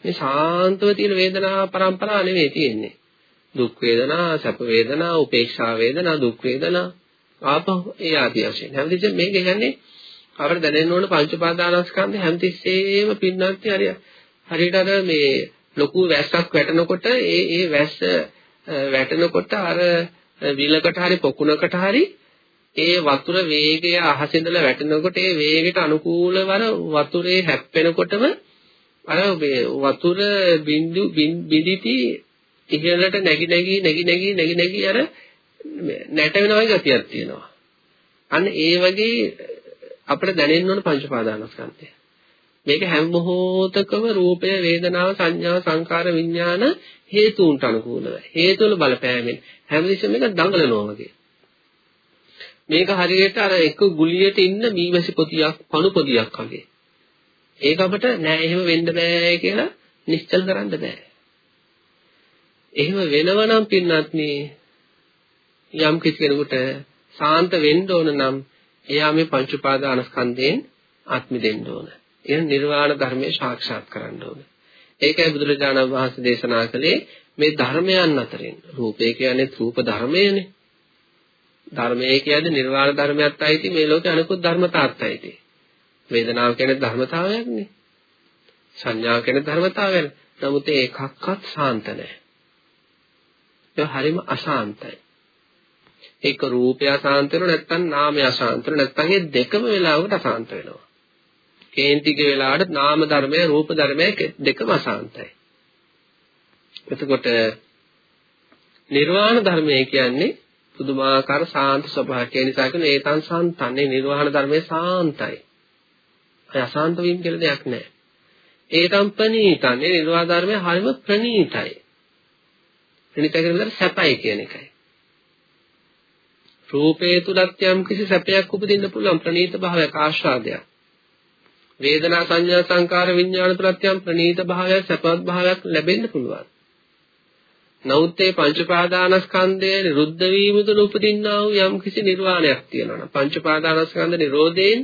මේ ශාන්තව තියෙන වේදනා පරම්පරාව නෙවෙයි තියෙන්නේ. දුක් වේදනා සැප වේදනා උපේක්ෂා වේදනා දුක් වේදනා. ආපහු ඒ ආදී වශයෙන් හැමතිස්සෙම මේක කියන්නේ අපිට දැනෙන්න ඕන පංච පාදානස්කන්ධ හැමතිස්සෙම පින්නන්ති හරිය හරියට අර මේ ලොකු වැස්සක් වැටෙනකොට ඒ ඒ වැස්ස වැටෙනකොට අර විලකට හරි පොකුණකට හරි ඒ වතුර වේගය අහස ඉඳලා වැටෙනකොට ඒ වේගයට අනුකූලව අර වතුරේ හැප්පෙනකොටම අර වතුර බිඳු බිඳිටි ඉහළට නැగి නැగి නැగి නැగి නැగి නැగి අර නැට වෙන වගේ ගතියක් තියෙනවා. අන්න ඒ වගේ අපිට දැනෙන්න ඕන පංච පාදානස්කන්ධය. මේක හැම මොහොතකම රූපය, වේදනාව, සංඥා, සංකාර, විඥාන හේතුන්ට අනුකූලව. හේතුවල බලපෑමෙන් හැමදෙස්සම මේක දඟලනවා වගේ. මේක හරියට අර එක ගුලියට ඉන්න මීමැසි පොතියක් පණු පොදියක් වගේ. ඒක අපිට නෑ එහෙම වෙන්න බෑ කියලා නිශ්චල කරන්න බෑ. එහෙම වෙනවනම් පින්නත්නි යම් කිසි කෙනෙකුට සාන්ත වෙන්න ඕන නම් එයා මේ පංච උපාදානස්කන්ධයෙන් ආත්මි දෙන්න ඕන. එහෙනම් නිර්වාණ ධර්මය සාක්ෂාත් කරන්න ඕන. ඒකයි බුදුරජාණන් වහන්සේ දේශනා කළේ මේ ධර්මයන් අතරින් රූපේ කියන්නේ රූප ධර්මයනේ. ධර්මයේ කියන්නේ නිර්වාණ ධර්මයත් අයිති මේ ලෝකේ අනිකුත් ධර්මතාවත් අයිති. වේදනාව කියන්නේ ධර්මතාවයක්නේ. සංඥාව කියන්නේ ධර්මතාවයක්. නමුත් ඒ එකක්වත් සාන්ත නැහැ. ඒක හරිම අසාන්තයි. ඒක රූපය අසාන්ත වෙනව නැත්නම් නාමය අසාන්ත වෙනව නැත්නම් මේ දෙකම වෙලාවකට අසාන්ත වෙනවා. කේන්තික වෙලාවට නාම ධර්මය රූප ධර්මය දෙකම අසාන්තයි. එතකොට නිර්වාණ ධර්මය කියන්නේ පුදුමාකාර සාන්ත ස්වභාවයක්. ඒ නිසා කියන ඒතන් සාන්තන්නේ නිර්වාණ ධර්මයේ සාන්තයි. අය අසාන්ත වීම කියලා දෙයක් නැහැ. ඒතම් ප්‍රණීතන්නේ නිර්වාණ ධර්මයේ හරිම ප්‍රණීතයි. ප්‍රණීතයි කියන්නේ සැපයි කියන එකයි. රූපේ තුලත් යම් කිසි සැපයක් උපදින්න පුළුවන් ප්‍රණීත භාවයක් ආශාදයක්. වේදනා සංඥා සංකාර විඥාන තුලත් යම් ප්‍රණීත භාවයක් සැපවත් භාවයක් ලැබෙන්න පුළුවන්. නමුත් මේ පංච පාදානස්කන්ධය නිරුද්ධ වීම තුළ උපදින්නා වූ යම් කිසි නිර්වාණයක් තියෙනවා නම් පංච පාදානස්කන්ධ නිරෝධයෙන්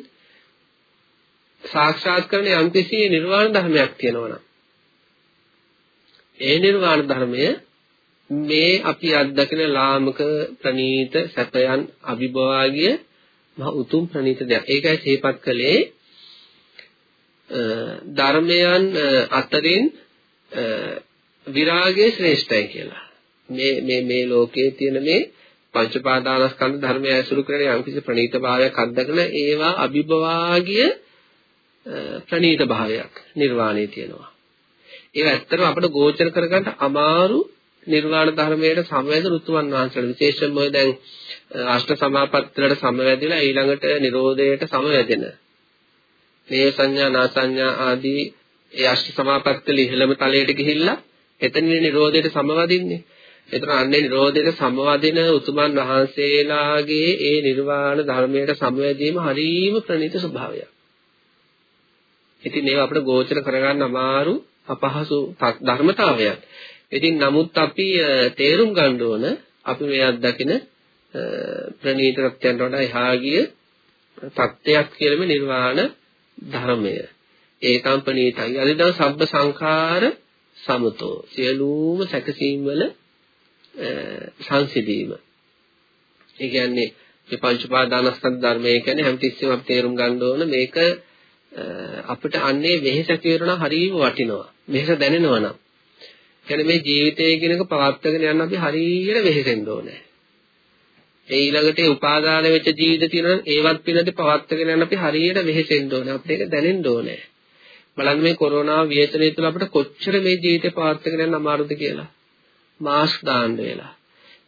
සාක්ෂාත් කරන යම් කිසි නිර්වාණ ධර්මයක් තියෙනවා නම් ඒ නිර්වාණ ධර්මය මේ අපි අත්දකින ලාමක ප්‍රනීත සැපයන් අභිභවාගිය මහ උතුම් ප්‍රනීත දෙයක්. ඒකයි සිහිපත් කළේ ධර්මයන් අතරින් විරාගය ශ්‍රේෂ්ඨයි කියලා. මේ මේ මේ ලෝකයේ තියෙන මේ පංච පාදානස්කන්ධ ධර්මය ඇසුරු කරගෙන යම්කිසි ප්‍රණීත භාවයක් අත්දකන ඒවා අභිභවාගිය ප්‍රණීත භාවයක් නිර්වාණය තියෙනවා. ඒක ඇත්තටම අපිට ගෝචර කරගන්න අමාරු නිර්වාණ ධර්මයට සමවැද ඍතුවන් වහන්සේලා විශේෂයෙන්ම ඔය දැන් අෂ්ට සමාපත්තිවලට සමවැදිලා ඊළඟට නිරෝධයට සමවැදෙන මේ සංඥා නාසඤ්ඤා ආදී ඒ අෂ්ට සමාපත්තිවල ඉහළම තලයට ගිහිල්ලා එතනින් නිරෝධයට සමවදින්නේ. එතන අන්නේ නිරෝධයට සමවදින උතුමන් වහන්සේලාගේ ඒ නිර්වාණ ධර්මයට සමවැදීම හරීම ප්‍රණීත ස්වභාවයක්. ඉතින් මේව අපිට ගෝචර කරගන්න අමාරු අපහසු ධර්මතාවයක්. ඉතින් නමුත් අපි තේරුම් ගන්න ඕන අපි මේ අත්දකින ප්‍රණීත තත්ත්වයන්ට වඩා එහා ගිය තත්ත්වයක් කියලා නිර්වාණ ධර්මය. ඒකම් ප්‍රණීතයි. අනිදා සබ්බ සංඛාර සමතෝ සියලුම සැකසීම් වල සංසිඳීම. ඒ කියන්නේ මේ පංච පාදානස්කන්ධ ධර්මය කියන්නේ හැමතිස්සෙම අපි තේරුම් ගන්න ඕන මේක අපිට අන්නේ වෙහෙස කියනවා හරියම වටිනවා. වෙහෙස දැනෙනවා නම්. කියන්නේ මේ ජීවිතය කියනක පවත්වාගෙන යන්න අපි හරියට වෙහෙසෙන්න ඕනේ. ඒ ඊළඟට ඒ උපාදාන වෙච්ච ජීවිත තියෙනවා ඒවත් පිළිබඳ පවත්වාගෙන යන්න අපි හරියට වෙහෙසෙන්න ඕනේ. අපිට ඒක දැනෙන්න ඕනේ. බලන්න මේ කොරෝනා ව්‍යසනය තුළ අපිට කොච්චර මේ ජීවිතේ පවත්වාගෙන යන්න අමාරුද කියලා. මාස්ක් දාන්න වෙලා.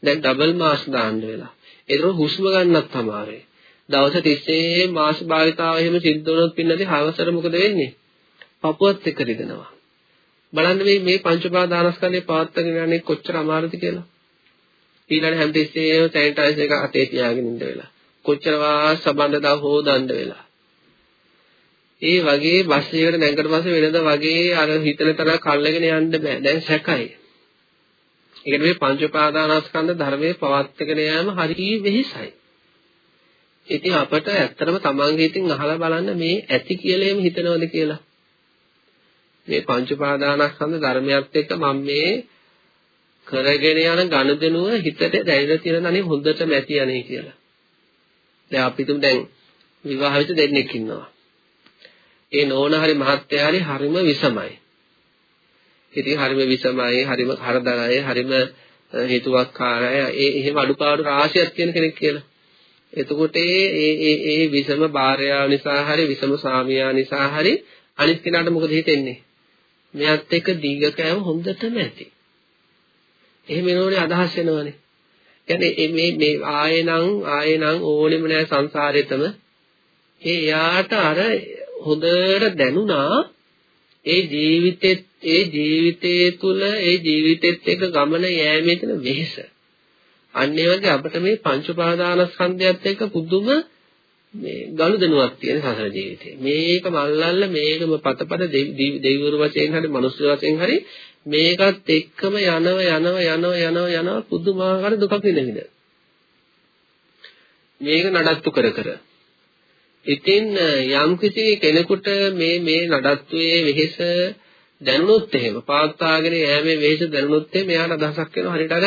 දැන් ඩබල් මාස් දාන්න වෙලා. ඒතර හුස්ම ගන්නත් අමාරුයි. දවස් 30 මාස් භාවිතාව එහෙම සිද්ධ වුණොත් පින්නදී හවසට මොකද වෙන්නේ? පපුවත් එක්ක රිදෙනවා. බලන්න මේ මේ පංච පාදානස්කන්ධේ පවත්වාගෙන යන්නේ කොච්චර අමාරුද කියලා. ඊළඟ හැමතිස්සෙම සැනිටයිසර් එක අතේ තියාගෙන ඉන්න වෙලා. කොච්චර වා සබඳ දා හොදන්න වෙලා. ඒ වගේ බස් එකකට නැගකට පස්සේ වෙනද වගේ අර හිතන තරම් කල්ලාගෙන යන්න බෑ. දැන් සැකයි. ඒ කියන්නේ මේ පංච පාදානස්කන්ධ ධර්මයේ පවත්වාගෙන යෑම හරි වෙහෙසයි. ඉතින් අපට ඇත්තටම තමන්ගේ ඉතින් අහලා බලන්න මේ ඇති කියලා එහෙම හිතනවද කියලා. මේ පංච පාදානස්කන්ධ ධර්මයත් එක්ක මම මේ කරගෙන යන ගනුදෙනුව හිතට දැනෙලා තියෙන අනේ හොඳටම ඇති යන්නේ කියලා. දැන් අපි තුමු දැන් විවාහ වෙච්ච දෙන්නෙක් ඉන්නවා. ඒ නෝන හරි මහත්තයා හරි හරිම විසමයි. ඉතින් හරිම විසමයි, හරිම කරදරයි, හරිම හේතුවක්කාරය. ඒ එහෙම අඩුපාඩු රාශියක් තියෙන කෙනෙක් කියලා. එතකොට ඒ ඒ ඒ විසම භාර්යාව නිසා හරි විසම ස්වාමියා නිසා හරි අනිත් කෙනාට මොකද හිතෙන්නේ? මෙයත් එක්ක දීග කෑම හොඳටම ඇති. එහෙම එනෝනේ අදහස් වෙනවනේ. කියන්නේ මේ මේ ආයෙනම් ආයෙනම් ඕනෙම නෑ සංසාරෙතම ඒ යාට අර හොඳට දැනුණා ඒ ජීවිතෙත් ඒ ජීවිතයේ තුල ඒ ජීවිතෙත් එක්ක ගමන යෑමේ තියෙන වෙහෙස. අන්න ඒ වගේ අපිට මේ පංච උපාදානස්කන්ධයත් එක්ක පුදුම මේ ගනුදෙනුවක් තියෙන සසර ජීවිතේ. මේක මල්ලල්ල මේකම පතපත දෙවිවරු වශයෙන් හරි මනුස්ස වශයෙන් හරි මේකත් එක්කම යනව යනව යනව යනව යනව පුදුමාකාර දුකක් විඳින. මේක නඩත්තු කර කර. ඉතින් යම් කිසි කෙනෙකුට මේ මේ නඩත්තුවේ වෙහෙස දැනුනොත් එහෙම පාත්තාගෙන යෑමේ වෙහෙස දැනුනොත් එහෙම එයාට අදහසක් වෙනවා හරියට අර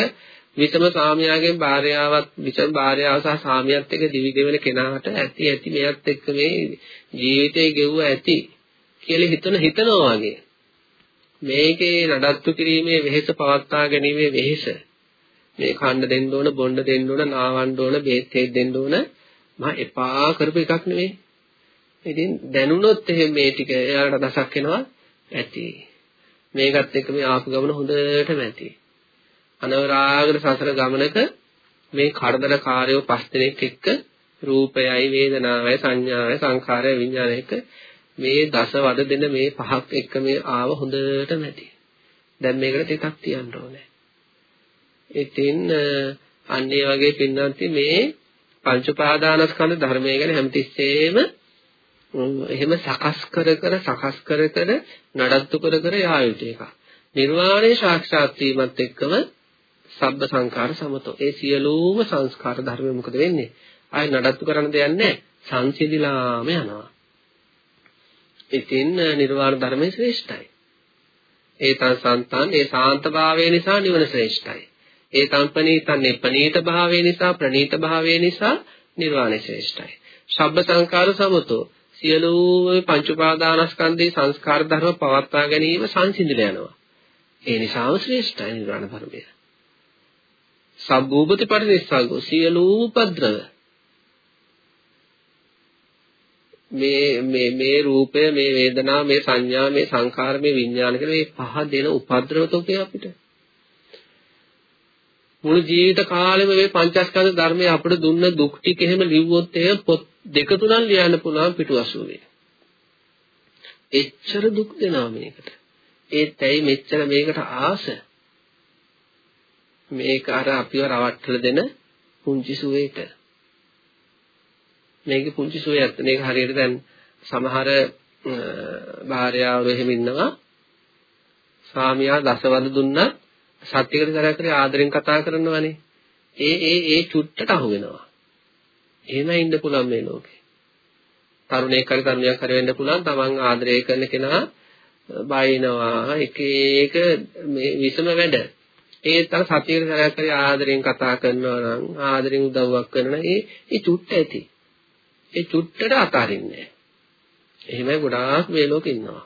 විසම සාමියාගෙන් භාර්යාවත් විසම භාර්යාව සහ සාමියාත් එක්ක දිවි ගෙවන කෙනාට ඇති ඇති මෙයත් එක්ක මේ ජීවිතේ ගෙවුව ඇති කියලා හිතන හිතනවා වගේ මේකේ නඩත්තු කිරීමේ වෙහෙස පවත්වා ගැනීමේ වෙහෙස. මේ කන්න දෙන්න ඕන බොන්න දෙන්න ඕන නාවන්න ඕන බේත් හේත් දෙන්න ඕන මම එපා කරපු එකක් නෙවෙයි ඉතින් දැනුණොත් එහෙම මේ ටික එයාලට දසක් වෙනවා ඇති. මේකත් එක්ක මේ ආපු ගමන හොඳටම ඇති. අනවරාගර සසර ගමනක මේ කරදරකාරයෝ පස් දෙනෙක් එක්ක රූපයයි වේදනාවයි සංඥාවයි සංඛාරයයි විඥානයයි එක්ක මේ දස වද දෙන මේ පහක් එක්ක මේ ආව හොඳට නැති. දැන් මේකට ටිකක් තියන්න ඕනේ. ඉතින් අන්න ඒ වගේ පින්නන්ති මේ පංච පාදානස්කන්ධ ධර්මය ගැන හැමතිස්සෙම එහෙම සකස් කර කර සකස් කර කර නඩත්තු කර කර යා යුතු එකක්. නිර්වාණය සාක්ෂාත් වීමත් එක්කම සබ්බ සංඛාර සමතෝ. ඒ සියලුම සංස්කාර ධර්ම මොකද වෙන්නේ? ආයි නඩත්තු කරන්න දෙයක් නැහැ. සංසිඳිලාම යනවා. ඉතින් නිර්වාණ ධර්මයේ ශ්‍රේෂ්ඨයි. ඒතං සන්තං ඒ සාන්ත භාවය නිසා නිවන ශ්‍රේෂ්ඨයි. ඒතං පනීතං නිපනීත භාවය නිසා ප්‍රනීත භාවය නිසා නිර්වාණය ශ්‍රේෂ්ඨයි. ශබ්ද සංකාර සමතෝ සියලුම පංච උපාදානස්කන්ධේ සංස්කාර ධර්ම පවත්වා ගැනීම සංසිඳිලා යනවා. ඒ නිසාම ශ්‍රේෂ්ඨයි නිර්වාණ ධර්මය. සබ්බූපති පරිනිස්සග්ගෝ සියලුම උපද්‍රව මේ මේ මේ රූපය මේ වේදනා මේ සංඥා මේ සංකාර මේ විඥාන කියන මේ පහ දෙන උපද්‍රවතෝකේ අපිට. මුළු ජීවිත කාලෙම මේ පංචස්කන්ධ ධර්මය අපිට දුන්න දුක් ටික එහෙම ලිව්වොත් එහෙම පොත් දෙක තුනක් ලියන්න පුළුවන් පිටු 80 එච්චර දුක් දෙනවා මේකට. ඒත් ඇයි මෙච්චර මේකට ආස? මේක අර අපිව රවට්ටලා දෙන පුංචි සුවේට. මේකේ පුංචි සුවයක්. මේක හරියට දැන් සමහර භාර්යාවරු එහෙම ඉන්නවා. ස්වාමියා දසවද දුන්නත් සත්‍යකට කරා කරේ ආදරෙන් කතා කරනවනේ. ඒ ඒ ඒ චුට්ටට අහු වෙනවා. එහෙම ඉන්න පුළුවන් මේ ලෝකේ. තරුණයෙක් හරි තරුණියක් හරි වෙන්න පුළුවන් තමන් ආදරය කරන කෙනා බයිනවා. එක එක මේ විසම වැඩ. ඒත් අර සතියේ කරා කරේ ආදරෙන් කතා කරනවා නම් ආදරෙන් උදව්වක් කරනවා ඒ ඒ චුට්ට ඇති. ඒ චුට්ටට අතාරින්නේ නැහැ. එහෙමයි ගොඩාක් මේ ලෝකෙ ඉන්නවා.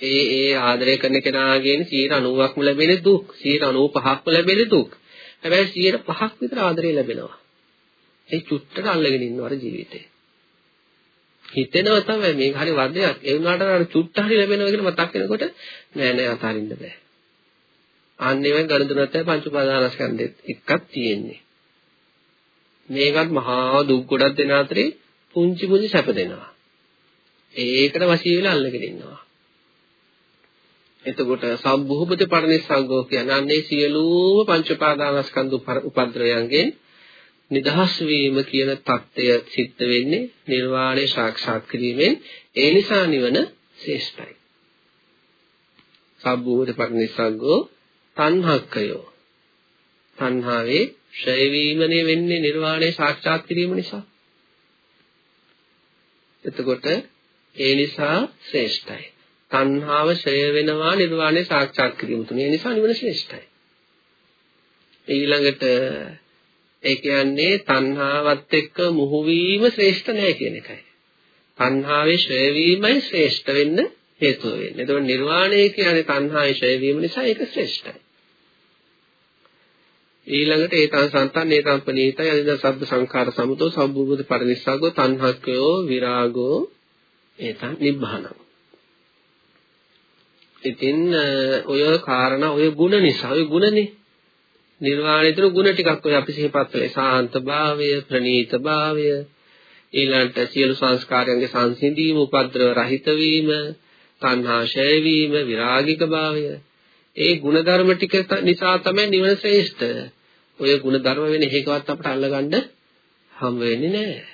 ඒ ඒ ආදරය කරන කෙනාගෙන් 90%ක්ම ලැබෙන දුක් 95%ක්ම ලැබෙන දුක්. හැබැයි 5%ක් විතර ආදරය ලැබෙනවා. ඒ චුට්ටට අල්ලගෙන ඉන්නවර ජීවිතේ. හිතෙනවා තමයි මේක හරි වදයක්. ඒ වුණාට අර චුට්ට හරි ලැබෙනවා කියලා මතක් වෙනකොට නෑ නෑ අතාරින්න බෑ. අන්නේම ගණතුනත් පංච උපාදානස්කන්ධෙත් එක්කක් තියෙන්නේ. මේකත් මහා දුක් ගොඩක් දෙන අතරේ පුංචි පුංචි සැප දෙනවා. ඒකට වශී වෙලා අල්ලගෙන ඉන්නවා. එතකොට සම්භූපති පරිනිස්සග්ගෝ කියන්නේ අන්නේ සියලුම පංච උපාදානස්කන්ධ උපද්‍රවයන්ගෙන් නිදහස් වීම කියන தත්ත්වය සිද්ධ වෙන්නේ නිර්වාණය සාක්ෂාත් කිරීමෙන් ඒ නිසා නිවන ශ්‍රේෂ්ඨයි. සම්භූපති පරිනිස්සග්ගෝ තණ්හක්කයෝ තණ්හාවේ ඡය වීමනේ වෙන්නේ නිර්වාණය සාක්ෂාත් කිරීම නිසා. එතකොට ඒ නිසා ශ්‍රේෂ්ඨයි. තණ්හාව ඡය වෙනවා නිර්වාණය සාක්ෂාත් කිරීම තුනේ. ඒ නිසා නිවන ශ්‍රේෂ්ඨයි. ඊළඟට ඒ කියන්නේ තණ්හාවත් එක්ක මුහු වීම ශ්‍රේෂ්ඨ නැහැ කියන එකයි. තණ්හාවේ ඡය වීමයි ශ්‍රේෂ්ඨ වෙන්න හේතුව වෙන්නේ. එතකොට නිර්වාණය කියන්නේ තණ්හාවේ ඡය වීම නිසා ඒක ශ්‍රේෂ්ඨයි. ඊළඟට ඒතං සන්තන් ඒතං පනීතය අනිද සබ්බ සංඛාර සමතෝ සම්බුද්ධ පරිනිස්සග්ගෝ තණ්හක්කයෝ විරාගෝ ඒතං නිබ්බානං. ඉතින් ඔය කාරණා ඔය ಗುಣ නිසා ඔය ಗುಣනේ. නිර්වාණයතර ಗುಣ ටිකක් ඔය අපි සිහිපත් කළේ. සාන්ත භාවය ප්‍රණීත භාවය ඊළඟට සියලු සංස්කාරයන්ගේ සංසිඳීම උපද්‍රව රහිත වීම තණ්හා ඡය වීම විරාගික භාවය ඒ ಗುಣධර්ම ටික නිසා තමයි නිවන ශ්‍රේෂ්ඨ. ඔය ಗುಣධර්ම වෙන එකවත් අපට අල්ලගන්න හම් වෙන්නේ නැහැ.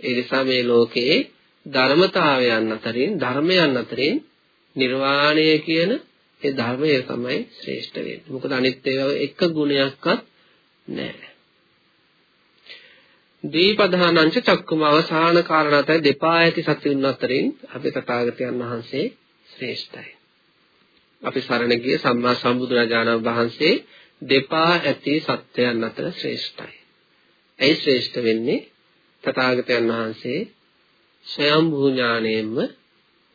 ඒ නිසා මේ ලෝකේ ධර්මතාවයන් අතරින් ධර්මයන් අතරින් නිර්වාණය කියන ඒ ධර්මය තමයි ශ්‍රේෂ්ඨ වෙන්නේ. මොකද අනිත් ඒවා එක ගුණයක්වත් නැහැ. දීපධානංච චක්කුම අවසාන කාරණාතයි දෙපා ඇති සත්‍යුන් අතරින් අපේ තථාගතයන් වහන්සේ ශ්‍රේෂ්ඨයි. අපි සරණ ගිය සම්මා සම්බුදුරජාණන් වහන්සේ දෙපා ඇති සත්‍යයන් අතර ශ්‍රේෂ්ඨයි. ඇයි ශ්‍රේෂ්ඨ වෙන්නේ? තථාගතයන් වහන්සේ ස්වයම්භූ ඥාණයෙන්ම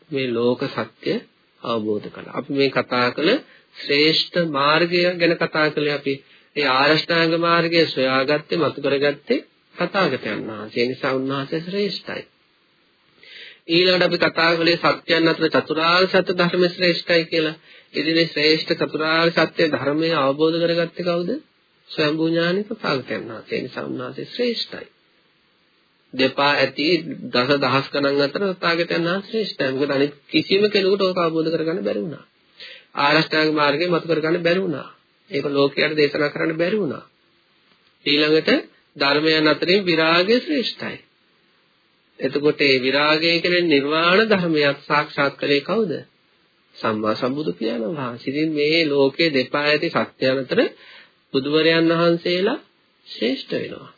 මේ ලෝක සත්‍ය අවබෝධ කළා. අපි මේ කතා කළ ශ්‍රේෂ්ඨ මාර්ගය ගැන කතා කළේ අපි. ඒ ආරෂ්ඨාංග මාර්ගය සොයාගත්තේ, මතු කරගත්තේ තථාගතයන් වහන්සේ. ඒ නිසා උන්වහන්සේ ශ්‍රේෂ්ඨයි. ඊළඟට අපි කතා කළේ සත්‍යයන් අතර චතුරාර්ය සත්‍ය ධර්ම ශ්‍රේෂ්ඨයි කියලා. ඉතින් ශ්‍රේෂ්ඨ චතුරාර්ය සත්‍ය ධර්මය අවබෝධ කරගත්තේ කවුද? ස්වයංභූ ඥානි තථාගතයන් වහන්සේ. ඒ නිසා උන්වහන්සේ ශ්‍රේෂ්ඨයි. දෙපා ඇති දස දහස් ගණන් අතර තථාගතයන් වහන්සේ ශ්‍රේෂ්ඨයි. මොකද අනිත් කිසිම කෙනෙකුට ඕක අවබෝධ කරගන්න බැරි වුණා. ආරෂ්ඨාංග මාර්ගය මතු කරගන්න බැරි වුණා. ඒක ලෝකයට දේශනා කරන්න බැරි වුණා. ඊළඟට ධර්මයන් අතරින් විරාගය ශ්‍රේෂ්ඨයි. එතකොට ඒ විරාගය කියන්නේ නිර්වාණ ධර්මයක් සාක්ෂාත් කරේ කවුද? සම්මා සම්බුදු පියාණන් වහන්සේ. ඉතින් මේ ලෝකයේ දෙපා ඇති සත්‍යයන් අතර බුදුවරයන් වහන්සේලා ශ්‍රේෂ්ඨ වෙනවා.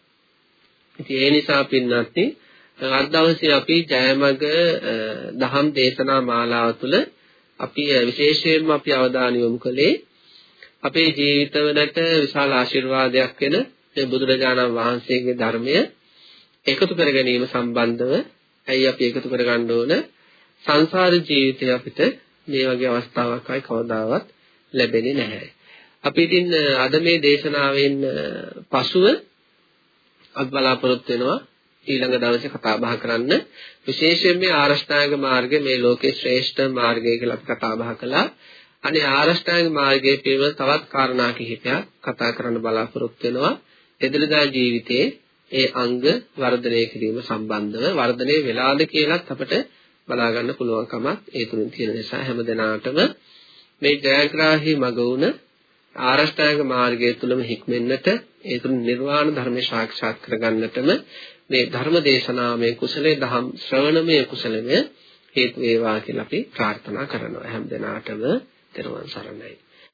ඉතින් ඒ නිසා පින්වත්නි අද දවසේ අපි ජයමග දහම් දේශනා මාලාව තුළ අපි විශේෂයෙන්ම අපි අවධානය යොමු කළේ අපේ ජීවිතවලට විශාල ආශිර්වාදයක් වෙන මේ බුදුරජාණන් වහන්සේගේ ධර්මය එකතු කර ගැනීම සම්බන්ධව ඇයි අපි එකතු කරගන්න ඕන සංසාර ජීවිතේ අපිට මේ වගේ අවස්ථාවක් ආයි කවදාවත් ලැබෙන්නේ නැහැ. අපි ඉතින් අද මේ දේශනාවෙන් පසුව අපි බලාපොරොත්තු වෙනවා ඊළඟ දවසේ කතා බහ කරන්න විශේෂයෙන් මේ ආරෂ්ඨාංග මාර්ගය මේ ලෝකේ ශ්‍රේෂ්ඨ මාර්ගය කියලා අපි කතා බහ කළා. අනේ ආරෂ්ඨාංග මාර්ගයේ පිළිබඳ තවත් කාරණා කිහිපයක් කතා කරන්න බලාපොරොත්තු වෙනවා. එදිනදා ජීවිතයේ ඒ අංග වර්ධනය කිරීම සම්බන්ධව වර්ධනය වෙලාද කියලත් අපිට බලා ගන්න පුළුවන්කමක් ඒ තුලින් තියෙන නිසා හැම දිනාටම මේ ජයග්‍රාහී මග වුණ ආරෂ්ඨාංග මාර්ගය තුලම හික්මෙන්නට ඒ තුල නිර්වාණ ධර්මය සාක්ෂාත් කරගන්නටම මේ ධර්ම දේශනාමය කුසලයේ දහම් ශ්‍රවණමය කුසලමය හේතු වේවා කියලා අපි ප්‍රාර්ථනා කරනවා. හැම දිනාටම තෙරුවන් සරණයි.